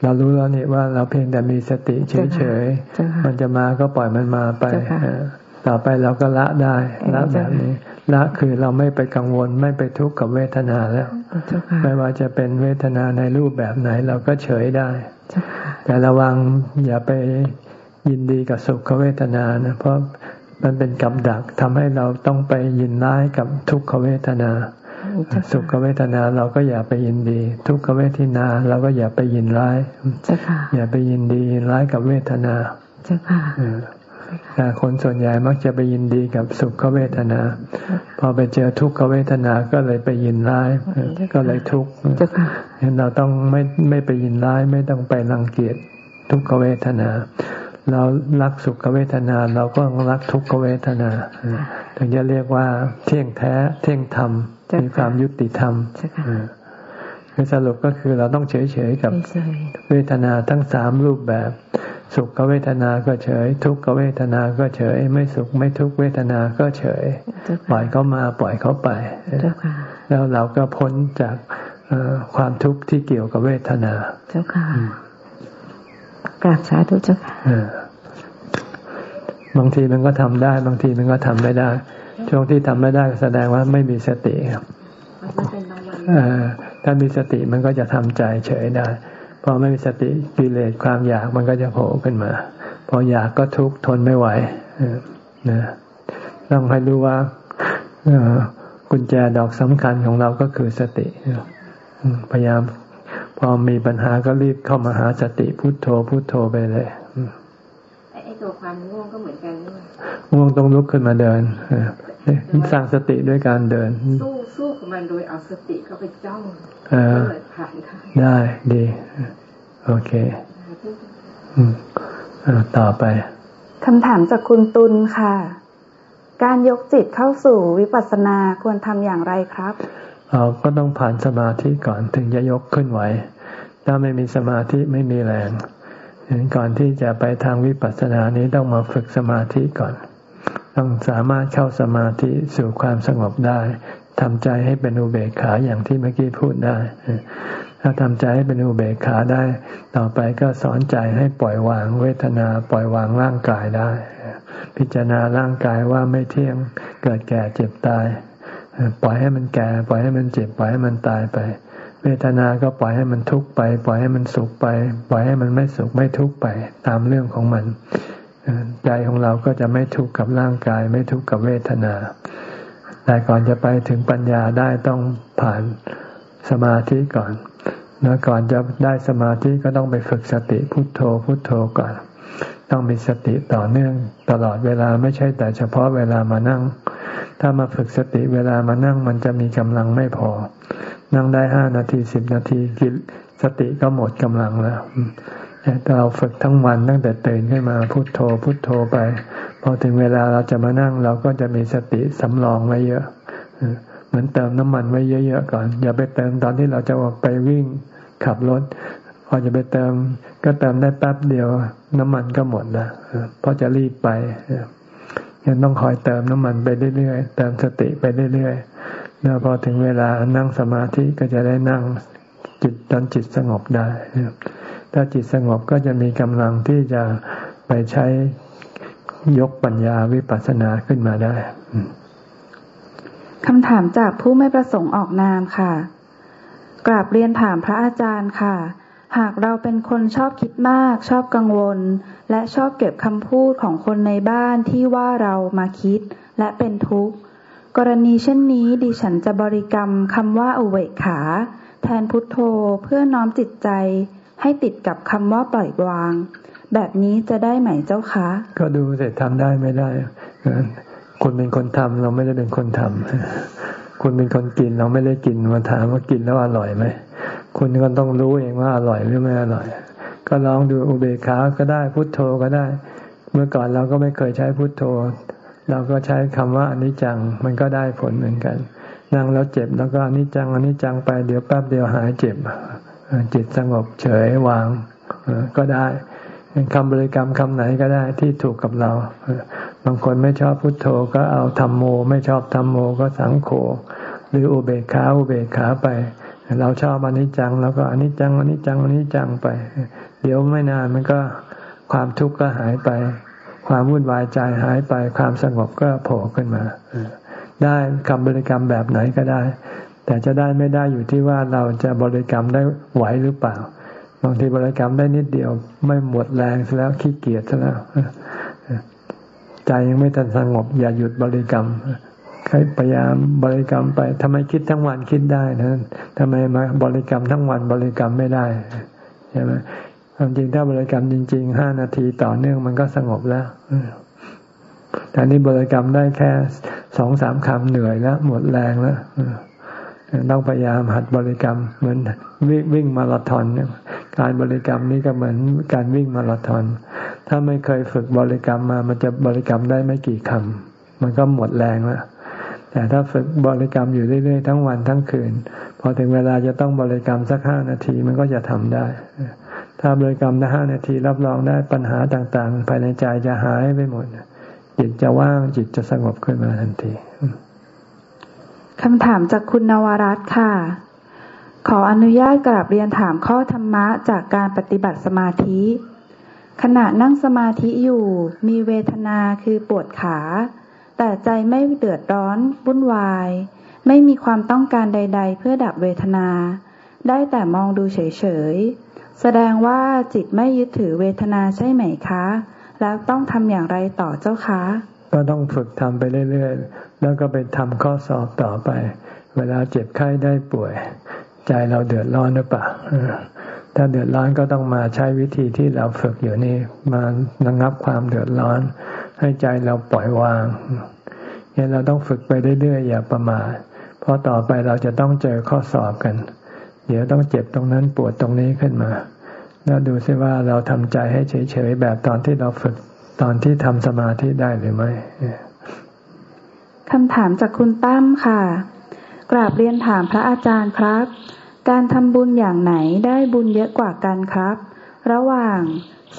เรารู้แล้วนี่ว่าเราเพียงแต่มีสติเฉยๆมันจะมาก็ปล่อยมันมาไป ต่อไปเราก็ละได้ละแบบนี้ ละคือเราไม่ไปกังวลไม่ไปทุกข์กับเวทนาแล้ว ไม่ว่าจะเป็นเวทนาในรูปแบบไหนเราก็เฉยได้ แต่ระวังอย่าไปยินดีกับสุขเวทนานะเพราะมันเป็นกับดักทำให้เราต้องไปยินร้ายกับทุกขเวทนา สุขเวทนาเราก็อย่าไปยินดี ทุกขเวทนาเราก็อย่าไปยินร้ายอย่าไปยินดียินร้ายกับเวทนาแต่ค นส่วนใหญ่มักจะไปยินดีกับสุขเวทนา พอไปเจอทุกขเวทนาก็เลยไปยินร้าย ก็เลยทุกข์เห็นเราต้องไม่ไม่ไปยินร้ายไม่ต้องไปรังเกียจทุกขเวทนา เรารักสุขเวทนา เราก็รักทุกขเวทนาถึงจะเรียกว่าเที่ยงแท้ เที่ยงธรรมมีความยุติธรรมคือสรุปก็คือเราต้องเฉยๆกับเวทนาทั้งสามรูปแบบ สุขเวทนาก็เฉย ทุกขเวทนาก็เฉย ไม่สุขไม่ทุกเวทนาก็เฉย ปล่อยเขามาปล่อยเขาไป แล้วเราก็พ้นจากความทุกข์ที่เกี่ยวกับเวทนา เจ้าค่ะกราบสาธุเจ้าค่ะบางทีมันก็ทำได้ บางทีมันก็ทำไม่ได้ ช่วงที่ทำไม่ได้แสดงว่าไม่มีสติครับถ้ามีสติมันก็จะทำใจเฉยได้ พอไม่มีสติกิเลสความอยากมันก็จะโผล่ขึ้นมา พออยากก็ทุกข์ทนไม่ไหวนะต้องให้รู้ว่ากุญแจดอกสำคัญของเราก็คือสติพยายามพอมีปัญหาก็รีบเข้ามาหาสติพุโทโธพุโทโธไปเลยไอ้ตัวความง่วงก็เหมือนกันง่วงต้องลุกขึ้นมาเดินสร้างสติด้วยการเดินสู้ สู้กับมันโดยเอาสติเข้าไปจ้องเปิดผ่านได้ดี โอเคต่อไปคำถามจากคุณตุลค่ะ การยกจิตเข้าสู่วิปัสสนาควรทำอย่างไรครับเราก็ต้องผ่านสมาธิก่อนถึงจะยกขึ้นไหว ถ้าไม่มีสมาธิไม่มีแรงก่อนที่จะไปทางวิปัสสนานี้ต้องมาฝึกสมาธิก่อน ต้องสามารถเข้าสมาธิสู่ความสงบได้ ทำใจให้เป็นอุเบกขาอย่างที่เมื่อกี้พูดได้ ถ้าทำใจให้เป็นอุเบกขาได้ ต่อไปก็สอนใจให้ปล่อยวางเวทนาปล่อยวางร่างกายได้ พิจารณาร่างกายว่าไม่เที่ยงเกิดแก่เจ็บตาย ปล่อยให้มันแก่ ปล่อยให้มันเจ็บปล่อยให้มันตายไป เวทนา ก็ปล่อยให้มันทุกข์ไป ปล่อยให้มันสุขไป ปล่อยให้มันไม่สุขไม่ทุกข์ไปตามเรื่องของมัน ใจของเราก็จะไม่ทุกข์กับร่างกาย ไม่ทุกข์กับเวทนา แต่ก่อนจะไปถึงปัญญาได้ต้องผ่านสมาธิก่อน แล้วก่อนจะได้สมาธิก็ต้องไปฝึกสติพุทโธพุทโธก่อน ต้องมีสติต่อเนื่องตลอดเวลาไม่ใช่แต่เฉพาะเวลามานั่ง ถ้ามาฝึกสติเวลามานั่งมันจะมีกำลังไม่พอ นั่งได้ห้านาทีสิบนาทีกิสติก็หมดกำลังแล้วแต่เราฝึกทั้งวันตั้งแต่ตื่นขึ้นมาพุโทโธพุโทโธไป พอถึงเวลาเราจะมานั่งเราก็จะมีสติสำรองไว้เยอะเหมือนเติมน้ำมันไว้เยอะๆก่อน อย่าไปเติมตอนที่เราจะไปวิ่งขับรถพอจะไปเติม ก็เติมได้แป๊บเดียว น้ำมันก็หมดแล้วเพราะจะรีบไปยังต้องคอยเติมน้ำมันไปเรื่อยๆเติมสติไปเรื่อยๆแล้วพอถึงเวลานั่งสมาธิก็จะได้นั่งจิตจนจิตสงบได้ถ้าจิตสงบก็จะมีกำลังที่จะไปใช้ ยกปัญญาวิปัสสนาขึ้นมาได้คำถามจากผู้ไม่ประสงค์ออกนามค่ะ กราบเรียนถามพระอาจารย์ค่ะ หากเราเป็นคนชอบคิดมาก ชอบกังวล และชอบเก็บคำพูดของคนในบ้านที่ว่าเรามาคิดและเป็นทุกข์ กรณีเช่นนี้ดิฉันจะบริกรรมคำว่าอุเวกขา แทนพุทโธเพื่อน้อมจิตใจ ให้ติดกับคำว่าปล่อยวาง แบบนี้จะได้ไหมเจ้าคะ ก็ดูเสร็จทำได้ไม่ได้คุณเป็นคนทำเราไม่ได้เป็นคนทำคุณเป็นคนกินเราไม่ได้กินมาถามว่ากินแล้วอร่อยไหมคุณก็ต้องรู้เองว่าอร่อยหรือไม่อร่อย ก็ลองดูอุเบกขาก็ได้พุทโธก็ได้ เมื่อก่อนเราก็ไม่เคยใช้พุทโธ เราก็ใช้คำว่าอนิจจังมันก็ได้ผลเหมือนกันนั่งแล้วเจ็บแล้วก็อนิจจังอนิจจังไปเดี๋ยวแป๊บเดียวหายเจ็บจิตสงบเฉยวางก็ได้ คำบริกรรมคำไหนก็ได้ที่ถูกกับเรา บางคนไม่ชอบพุทโธก็เอาธรรมโม ไม่ชอบธรรมโมก็สังโฆหรืออุเบกขาอุเบกขาไป เราชอบอนิจจัง แล้วก็อนิจจังอนิจจังอนิจจังไป เดี๋ยวไม่นานมันก็ความทุกข์ก็หายไป ความวุ่นวายใจหายไป ความสงบก็โผล่ขึ้นมา ได้คำบริกรรมแบบไหนก็ได้ แต่จะได้ไม่ได้อยู่ที่ว่าเราจะบริกรรมได้ไหวหรือเปล่า บางทีบริกรรมได้นิดเดียว ไม่หมดแรงซะแล้วขี้เกียจซะแล้วใจยังไม่ทันสงบ อย่าหยุดบริกรรมพยายามบริกรรมไปทำไมคิดทั้งวันคิดได้นะทำไมมาบริกรรมทั้งวันบริกรรมไม่ได้ใช่ไหมความจริงถ้าบริกรรมจริงๆห้านาทีต่อเนื่องมันก็สงบแล้วแต่นี้บริกรรมได้แค่สองสามคำเหนื่อยแล้วหมดแรงแล้ว ต้องพยายามหัดบริกรรม เหมือนวิ่งวิ่งมาราธอนการบริกรรมนี้ก็เหมือนการวิ่งมาราธอนถ้าไม่เคยฝึกบริกรรมมา มันจะบริกรรมได้ไม่กี่คำมันก็หมดแรงแล้วแต่ถ้าฝึกบริกรรมอยู่เรื่อยๆทั้งวันทั้งคืน พอถึงเวลาจะต้องบริกรรมสักห้านาทีมันก็จะทำได้ ถ้าบริกรรมห้านาทีรับรองได้ปัญหาต่างๆ ภายในใจจะหายไปหมดจิตจะว่างจิตจะสงบขึ้นมาทันที คำถามจากคุณนวรัตค่ะ ขออนุญาตกราบเรียนถามข้อธรรมะจากการปฏิบัติสมาธิ ขณะนั่งสมาธิอยู่มีเวทนาคือปวดขา แต่ใจไม่เดือดร้อนวุ่นวาย ไม่มีความต้องการใด ๆ เพื่อดับเวทนา ได้แต่มองดูเฉย ๆ แสดงว่าจิตไม่ยึดถือเวทนาใช่ไหมคะ แล้วต้องทำอย่างไรต่อเจ้าคะ ก็ต้องฝึกทำไปเรื่อยๆ แล้วก็ไปทำข้อสอบต่อไป เวลาเจ็บไข้ได้ป่วย ใจเราเดือดร้อนหรือเปล่าถ้าเดือดร้อนก็ต้องมาใช้วิธีที่เราฝึกอยู่นี่มาระงับความเดือดร้อน ให้ใจเราปล่อยวางเนี่ยเราต้องฝึกไปเรื่อยๆอย่าประมาทเพราะต่อไปเราจะต้องเจอข้อสอบกัน เดี๋ยวต้องเจ็บตรงนั้นปวดตรงนี้ขึ้นมา แล้วดูซิว่าเราทำใจให้เฉยๆแบบตอนที่เราฝึก ตอนที่ทำสมาธิได้หรือไม่คำถามจากคุณตั้มค่ะ กราบเรียนถามพระอาจารย์ครับ การทำบุญอย่างไหนได้บุญเยอะกว่ากันครับ ระหว่าง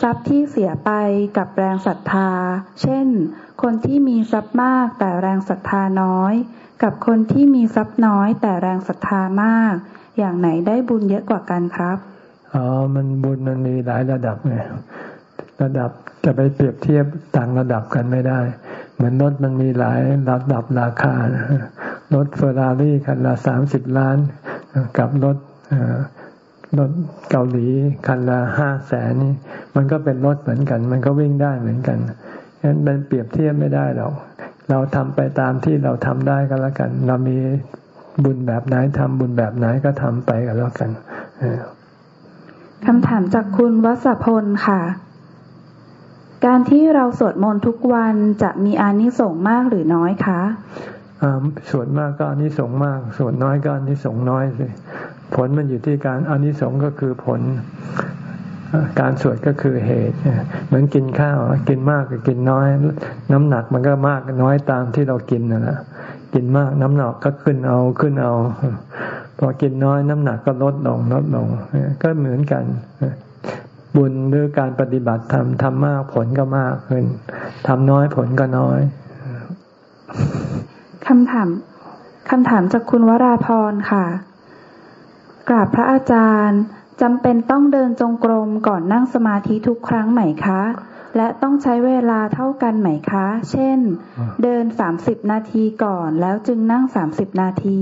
ทรัพย์ที่เสียไปกับแรงศรัทธา เช่น คนที่มีทรัพย์มากแต่แรงศรัทธาน้อย กับคนที่มีทรัพย์น้อยแต่แรงศรัทธามาก อย่างไหนได้บุญเยอะกว่ากันครับ อ๋อ มันบุญมันมีหลายระดับไง ระดับ จะไปเปรียบเทียบต่างระดับกันไม่ได้ เหมือนรถมันมีหลายระดับราคารถเฟอร์รารี่คันละสามสิบล้าน กับรถรถเกาหลีคันละห้าแสนนี่มันก็เป็นรถเหมือนกัน มันก็วิ่งได้เหมือนกันฉะนั้นเป็นเปรียบเทียบไม่ได้หรอกเราทำไปตามที่เราทำได้ก็แล้วกัน เรามีบุญแบบไหนทำบุญแบบไหนก็ทำไปกันแล้วกันคำถามจากคุณวัสพลค่ะ การที่เราสวดมนต์ทุกวันจะมีอานิสงส์มากหรือน้อยคะสวดมากก็อานิสงส์มาก สวดน้อยก็อานิสงส์น้อยสิผลมันอยู่ที่การอานิสงส์ก็คือผล การสวดก็คือเหตุ เหมือนกินข้าวกินมากกับกินน้อย น้ำหนักมันก็มากน้อยตามที่เรากินนะนะกินมากน้ำหนักก็ขึ้นเอาขึ้นเอา พอกินน้อยน้ำหนักก็ลดลงลดลงก็เหมือนกัน บุญหรือการปฏิบัติทำทำมากผลก็มากขึ้นทำน้อยผลก็น้อยคำถามคำถามจากคุณวราพรค่ะกราบพระอาจารย์จำเป็นต้องเดินจงกรมก่อนนั่งสมาธิทุกครั้งไหมคะ และต้องใช้เวลาเท่ากันไหมคะ เช่น เดินสามสิบนาทีก่อนแล้วจึงนั่งสามสิบนาที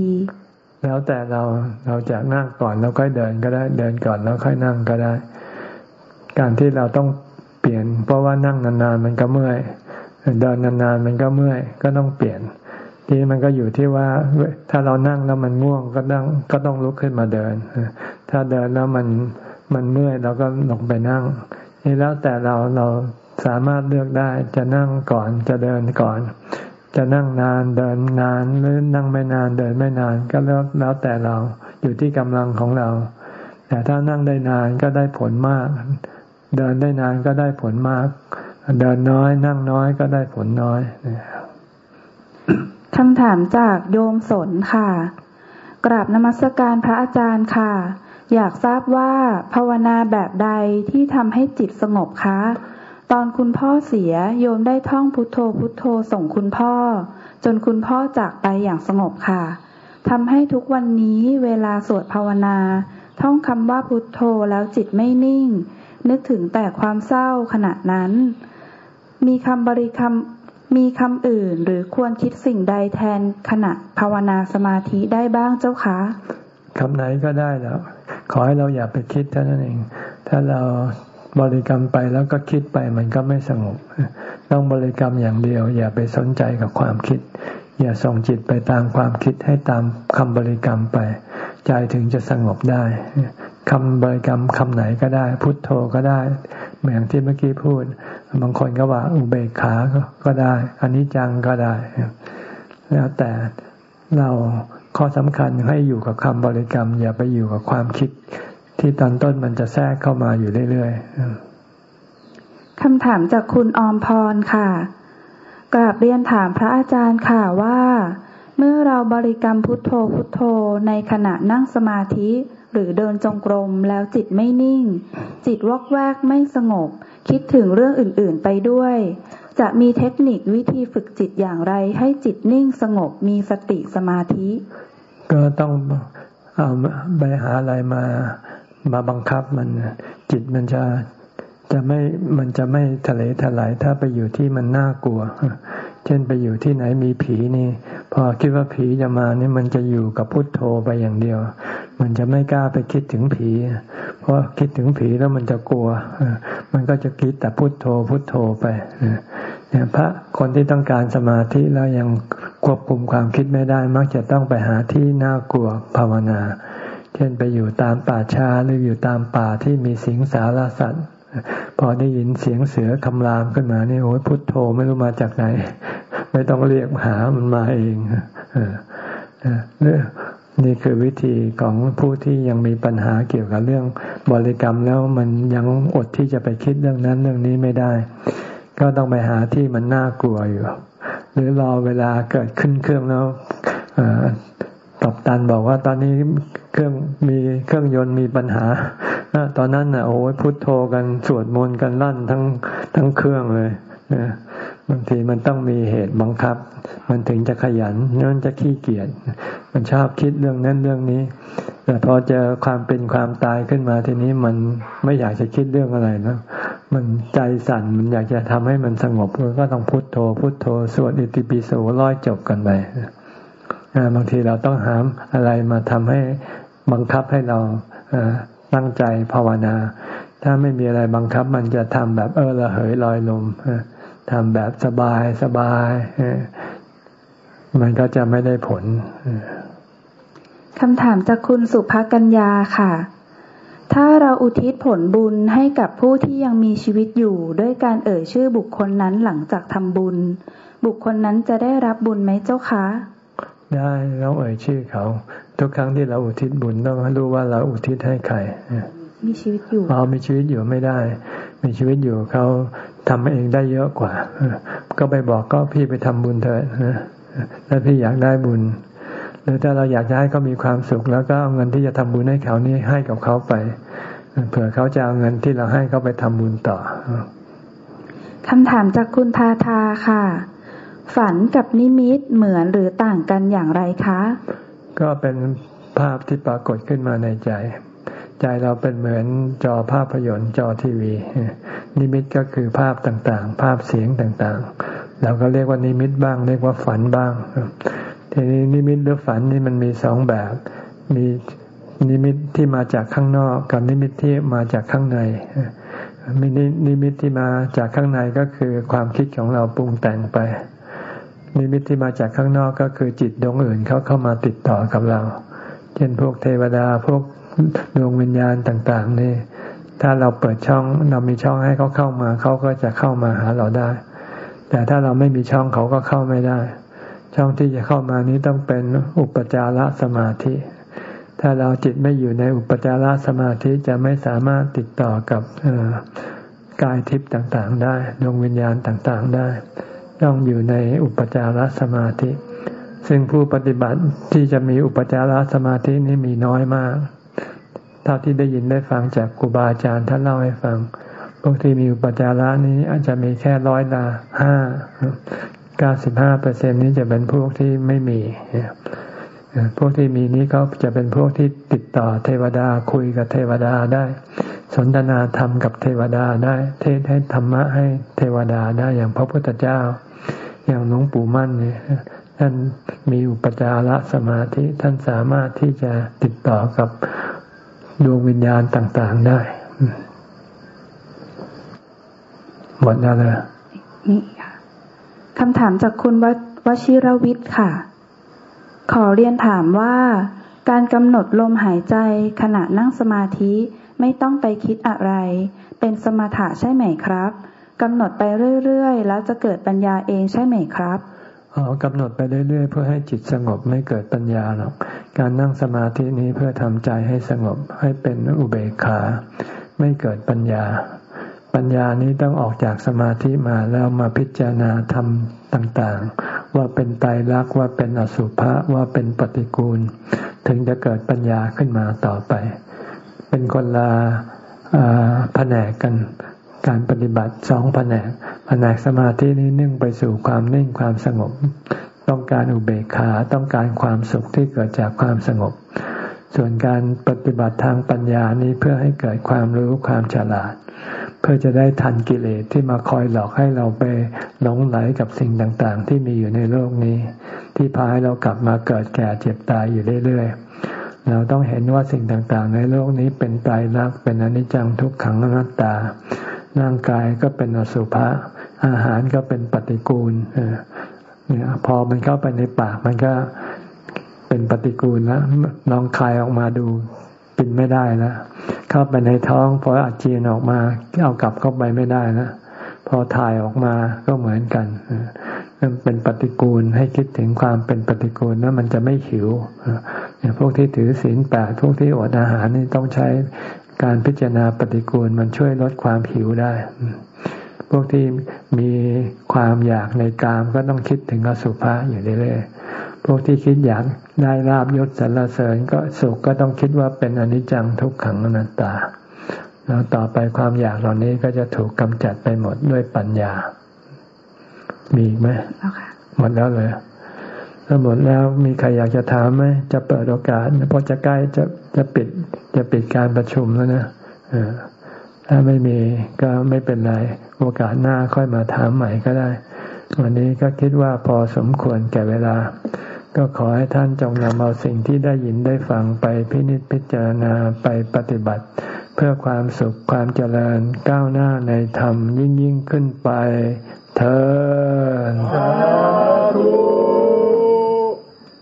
แล้วแต่เราเราจะนั่งก่อนแล้วค่อยเดินก็ได้ เดินก่อนแล้วค่อยนั่งก็ได้ การที่เราต้องเปลี่ยน เพราะว่านั่งนานๆมันก็เมื่อยเดินนานๆมันก็เมื่อยก็ต้องเปลี่ยน ทีมันก็อยู่ที่ว่าถ้าเรานั่งแล้วมันง่วงก็ต้องก็ต้องลุกขึ้นมาเดิน ถ้าเดินแล้วมันมันเมื่อยเราก็ลงไปนั่ง นี่แล้วแต่เราเราสามารถเลือกได้จะนั่งก่อนจะเดินก่อน จะนั่งนานเดินนานหรือนั่งไม่นานเดินไม่นานก็แล้วแล้วแต่เราอยู่ที่กำลังของเรา แต่ถ้านั่งได้นานก็ได้ผลมาก เดินได้นานก็ได้ผลมาก เดินน้อย นั่งน้อยก็ได้ผลน้อยคำถามจากโยมสนค่ะ กราบนมัสการพระอาจารย์ค่ะ อยากทราบว่าภาวนาแบบใดที่ทำให้จิตสงบคะตอนคุณพ่อเสียโยมได้ท่องพุทโธพุทโธส่งคุณพ่อ จนคุณพ่อจากไปอย่างสงบค่ะทำให้ทุกวันนี้เวลาสวดภาวนา ท่องคำว่าพุทโธแล้วจิตไม่นิ่ง นึกถึงแต่ความเศร้าขณะนั้น มีคำบริคำมีคำอื่นหรือควรคิดสิ่งใดแทนขณะภาวนาสมาธิได้บ้างเจ้าคะคำไหนก็ได้แล้ว ขอให้เราอย่าไปคิดเท่านั้นเอง ถ้าเราบริกรรมไปแล้วก็คิดไปมันก็ไม่สงบ ต้องบริกรรมอย่างเดียว อย่าไปสนใจกับความคิด อย่าส่งจิตไปตามความคิดให้ตามคำบริกรรมไป ใจถึงจะสงบได้ คำบริกรรมคำไหนก็ได้ พุทโธก็ได้เหมือนที่เมื่อกี้พูด บางคนก็ว่าอุเบกขาก็ได้อันนี้จังก็ได้ แล้วแต่เราข้อสำคัญให้อยู่กับคำบริกรรม อย่าไปอยู่กับความคิด ที่ตอนต้นมันจะแทรกเข้ามาอยู่เรื่อยๆคำถามจากคุณอมพรค่ะ กราบเรียนถามพระอาจารย์ค่ะว่า เมื่อเราบริกรรมพุทโธพุทโธในขณะนั่งสมาธิ หรือเดินจงกรมแล้วจิตไม่นิ่ง จิตวอกแวกไม่สงบ คิดถึงเรื่องอื่นๆไปด้วย จะมีเทคนิควิธีฝึกจิตอย่างไร ให้จิตนิ่งสงบมีสติสมาธิ ก็ต้องเอาไปหาอะไรมามาบังคับมันจิตมันจะจะไม่มันจะไม่ทะเลทลายถ้าไปอยู่ที่มันน่ากลัว เช่นไปอยู่ที่ไหนมีผีนี่ พอคิดว่าผีจะมานี่มันจะอยู่กับพุทโธไปอย่างเดียว มันจะไม่กล้าไปคิดถึงผี เพราะคิดถึงผีแล้วมันจะกลัว มันก็จะคิดแต่พุทโธพุทโธไปเนี่ยพระคนที่ต้องการสมาธิแล้วยังควบคุมความคิดไม่ได้ มักจะต้องไปหาที่น่ากลัวภาวนา เช่นไปอยู่ตามป่าช้าหรืออยู่ตามป่าที่มีสิงสารสัตว์ พอได้ยินเสียงเสือคำรามขึ้นมานี่โอ้ยพุทโธไม่รู้มาจากไหน ไม่ต้องเรียกหามันมาเองเออ นี่คือวิธีของผู้ที่ยังมีปัญหาเกี่ยวกับเรื่องบริกรรมแล้วมันยังอดที่จะไปคิดเรื่องนั้นเรื่องนี้ไม่ได้ ก็ต้องไปหาที่มันน่ากลัวอยู่ หรือรอเวลาเกิดขึ้นเครื่องแล้วตอบตันบอกว่าตอนนี้เครื่องมีเครื่องยนต์มีปัญหาตอนนั้นน่ะโอ้ยพุทโธกันสวดมนต์กันลั่นทั้งทั้งเครื่องเลย บางทีมันต้องมีเหตุบังคับ มันถึงจะขยันนั่นจะขี้เกียจมันชอบคิดเรื่องนั้นเรื่องนี้ แต่พอเจอความเป็นความตายขึ้นมาทีนี้มันไม่อยากจะคิดเรื่องอะไรนะมันใจสั่นมันอยากจะทำให้มันสงบก็ต้องพุทโธ พุทโธสวดอิติปิโสร้อยจบกันไปบางทีเราต้องหามอะไรมาทำให้บังคับให้เราตั้งใจภาวนา ถ้าไม่มีอะไรบังคับมันจะทำแบบเออระเหยลอยลม ทำแบบสบายสบายมันก็จะไม่ได้ผลคำถามจากคุณสุภกัญญาค่ะ ถ้าเราอุทิศผลบุญให้กับผู้ที่ยังมีชีวิตอยู่ ด้วยการเอ่ยชื่อบุคคลนั้นหลังจากทำบุญ บุคคลนั้นจะได้รับบุญไหมเจ้าคะ ได้เราเอ่ยชื่อเขา ทุกครั้งที่เราอุทิศบุญต้องรู้ว่าเราอุทิศให้ใครมีชีวิตอยู่อ๋อมีชีวิตอยู่ไม่ได้ มีชีวิตอยู่เขาทำเองได้เยอะกว่า ก็ไปบอกก็พี่ไปทำบุญเถอะแล้วพี่อยากได้บุญ หรือถ้าเราอยากจะให้เขามีความสุข แล้วก็เอาเงินที่จะทำบุญให้เขานี่ให้กับเขาไปเผื่อเขาจะเอาเงินที่เราให้เขาไปทำบุญต่อคำถามจากคุณทาทาค่ะ ฝันกับนิมิตเหมือนหรือต่างกันอย่างไรคะ ก็เป็นภาพที่ปรากฏขึ้นมาในใจ ใจเราเป็นเหมือนจอภาพยนตร์จอทีวี นิมิตก็คือภาพต่างๆ ภาพเสียงต่างๆ เราก็เรียกว่านิมิตบ้าง เรียกว่าฝันบ้าง ทีนี้นิมิตหรือฝันนี่มันมีสองแบบ มีนิมิตที่มาจากข้างนอกกับนิมิตที่มาจากข้างในมีนิมิตที่มาจากข้างในก็คือความคิดของเราปรุงแต่งไป นิมิตที่มาจากข้างนอกก็คือจิตดวงอื่นเขาเข้ามาติดต่อกับเรา เช่นพวกเทวดาพวก ดวงวิญญาณต่าง ๆ นี่ ถ้าเราเปิดช่อง เรามีช่องให้เขาเข้ามา เขาก็จะเข้ามาหาเราได้ แต่ถ้าเราไม่มีช่องเขาก็เข้าไม่ได้ ช่องที่จะเข้ามานี้ต้องเป็นอุปจารสมาธิ ถ้าเราจิตไม่อยู่ในอุปจารสมาธิจะไม่สามารถติดต่อกับกายทิพย์ต่างๆ ได้ดวงวิญญาณต่างๆ ได้ต้องอยู่ในอุปจารสมาธิ ซึ่งผู้ปฏิบัติที่จะมีอุปจารสมาธินี้มีน้อยมาก เท่าที่ได้ยินได้ฟังจากครูบาอาจารย์ท่านเล่าให้ฟัง พวกที่มีอุปจาระนี้อาจจะมีแค่ร้อยละห้าเก้าสิบห้าเปอร์เซ็นนี้จะเป็นพวกที่ไม่มี พวกที่มีนี้เขาจะเป็นพวกที่ติดต่อเทวดาคุยกับเทวดาได้ สนทนาธรรมกับเทวดาได้ เทศให้ธรรมะให้เทวดาได้อย่างพระพุทธเจ้า อย่างหลวงปู่มั่นเนี่ยท่านมีอุปจารสมาธิท่านสามารถที่จะติดต่อกับ ดวงวิญญาณต่างๆได้ หมดแล้วเลยนี่ค่ะคำถามจากคุณวชิรวิทย์ค่ะ ขอเรียนถามว่า การกำหนดลมหายใจขณะนั่งสมาธิไม่ต้องไปคิดอะไร เป็นสมถะใช่ไหมครับกำหนดไปเรื่อยๆ แล้วจะเกิดปัญญาเองใช่ไหมครับ กำหนดไปเรื่อยๆ เพื่อให้จิตสงบไม่เกิดปัญญาหรอก การนั่งสมาธินี้เพื่อทำใจให้สงบให้เป็นอุเบกขา ไม่เกิดปัญญา ปัญญานี้ต้องออกจากสมาธิมาแล้วมาพิจารณาธรรมต่างๆ ว่าเป็นไตรลักษณ์ว่าเป็นอสุภะว่าเป็นปฏิกูล ถึงจะเกิดปัญญาขึ้นมาต่อไป เป็นคนละแผนกกัน การปฏิบัติสองแผนกแผนกสมาธินี้นึ่งไปสู่ความนิ่งความสงบ ต้องการอุเบกขาต้องการความสุขที่เกิดจากความสงบ ส่วนการปฏิบัติทางปัญญานี้เพื่อให้เกิดความรู้ความฉลาด เพื่อจะได้ทันกิเลสที่มาคอยหลอกให้เราไปหลงไหลกับสิ่งต่างๆ ที่มีอยู่ในโลกนี้ ที่พาให้เรากลับมาเกิดแก่เจ็บตายอยู่เรื่อยๆเราต้องเห็นว่าสิ่งต่างๆ ในโลกนี้เป็นตายรักเป็นอนิจจังทุกขังอนัตตา ร่างกายก็เป็นอสุภะอาหารก็เป็นปฏิกูลเนี่ยพอมันเข้าไปในปากมันก็เป็นปฏิกูลแล้วลองคายออกมาดูกินไม่ได้แล้วเข้าไปในท้องพออาเจียนออกมาเอากลับเข้าไปไม่ได้แล้วพอถ่ายออกมาก็เหมือนกันมันเป็นปฏิกูลให้คิดถึงความเป็นปฏิกูลแล้วมันจะไม่หิวเนี่ยพวกที่ถือศีลแปดพวกที่อดอาหารนี่ต้องใช้ การพิจารณาปฏิกูลมันช่วยลดความหิวได้ พวกที่มีความอยากในกามก็ต้องคิดถึงอสุภะอยู่เรื่อยๆ พวกที่คิดอยากได้ลาบยศสรรเสริญก็สุขก็ต้องคิดว่าเป็นอนิจจังทุกขังอนัตตา แล้วต่อไปความอยากเหล่านี้ก็จะถูกกำจัดไปหมดด้วยปัญญา มีอีกไหมหมดแล้วเลย ถ้าหมดแล้วมีใครอยากจะถามไหมจะเปิดโอกาสเพราะจะใกล้จะจะปิดจะปิดการประชุมแล้วนะถ้าไม่มีก็ไม่เป็นไร โอกาสหน้าค่อยมาถามใหม่ก็ได้ วันนี้ก็คิดว่าพอสมควรแก่เวลา ก็ขอให้ท่านจงนำเอาสิ่งที่ได้ยินได้ฟังไปพินิจพิจารณาไปปฏิบัติ เพื่อความสุขความเจริญก้าวหน้าในธรรมยิ่งยิ่งขึ้นไปเธอ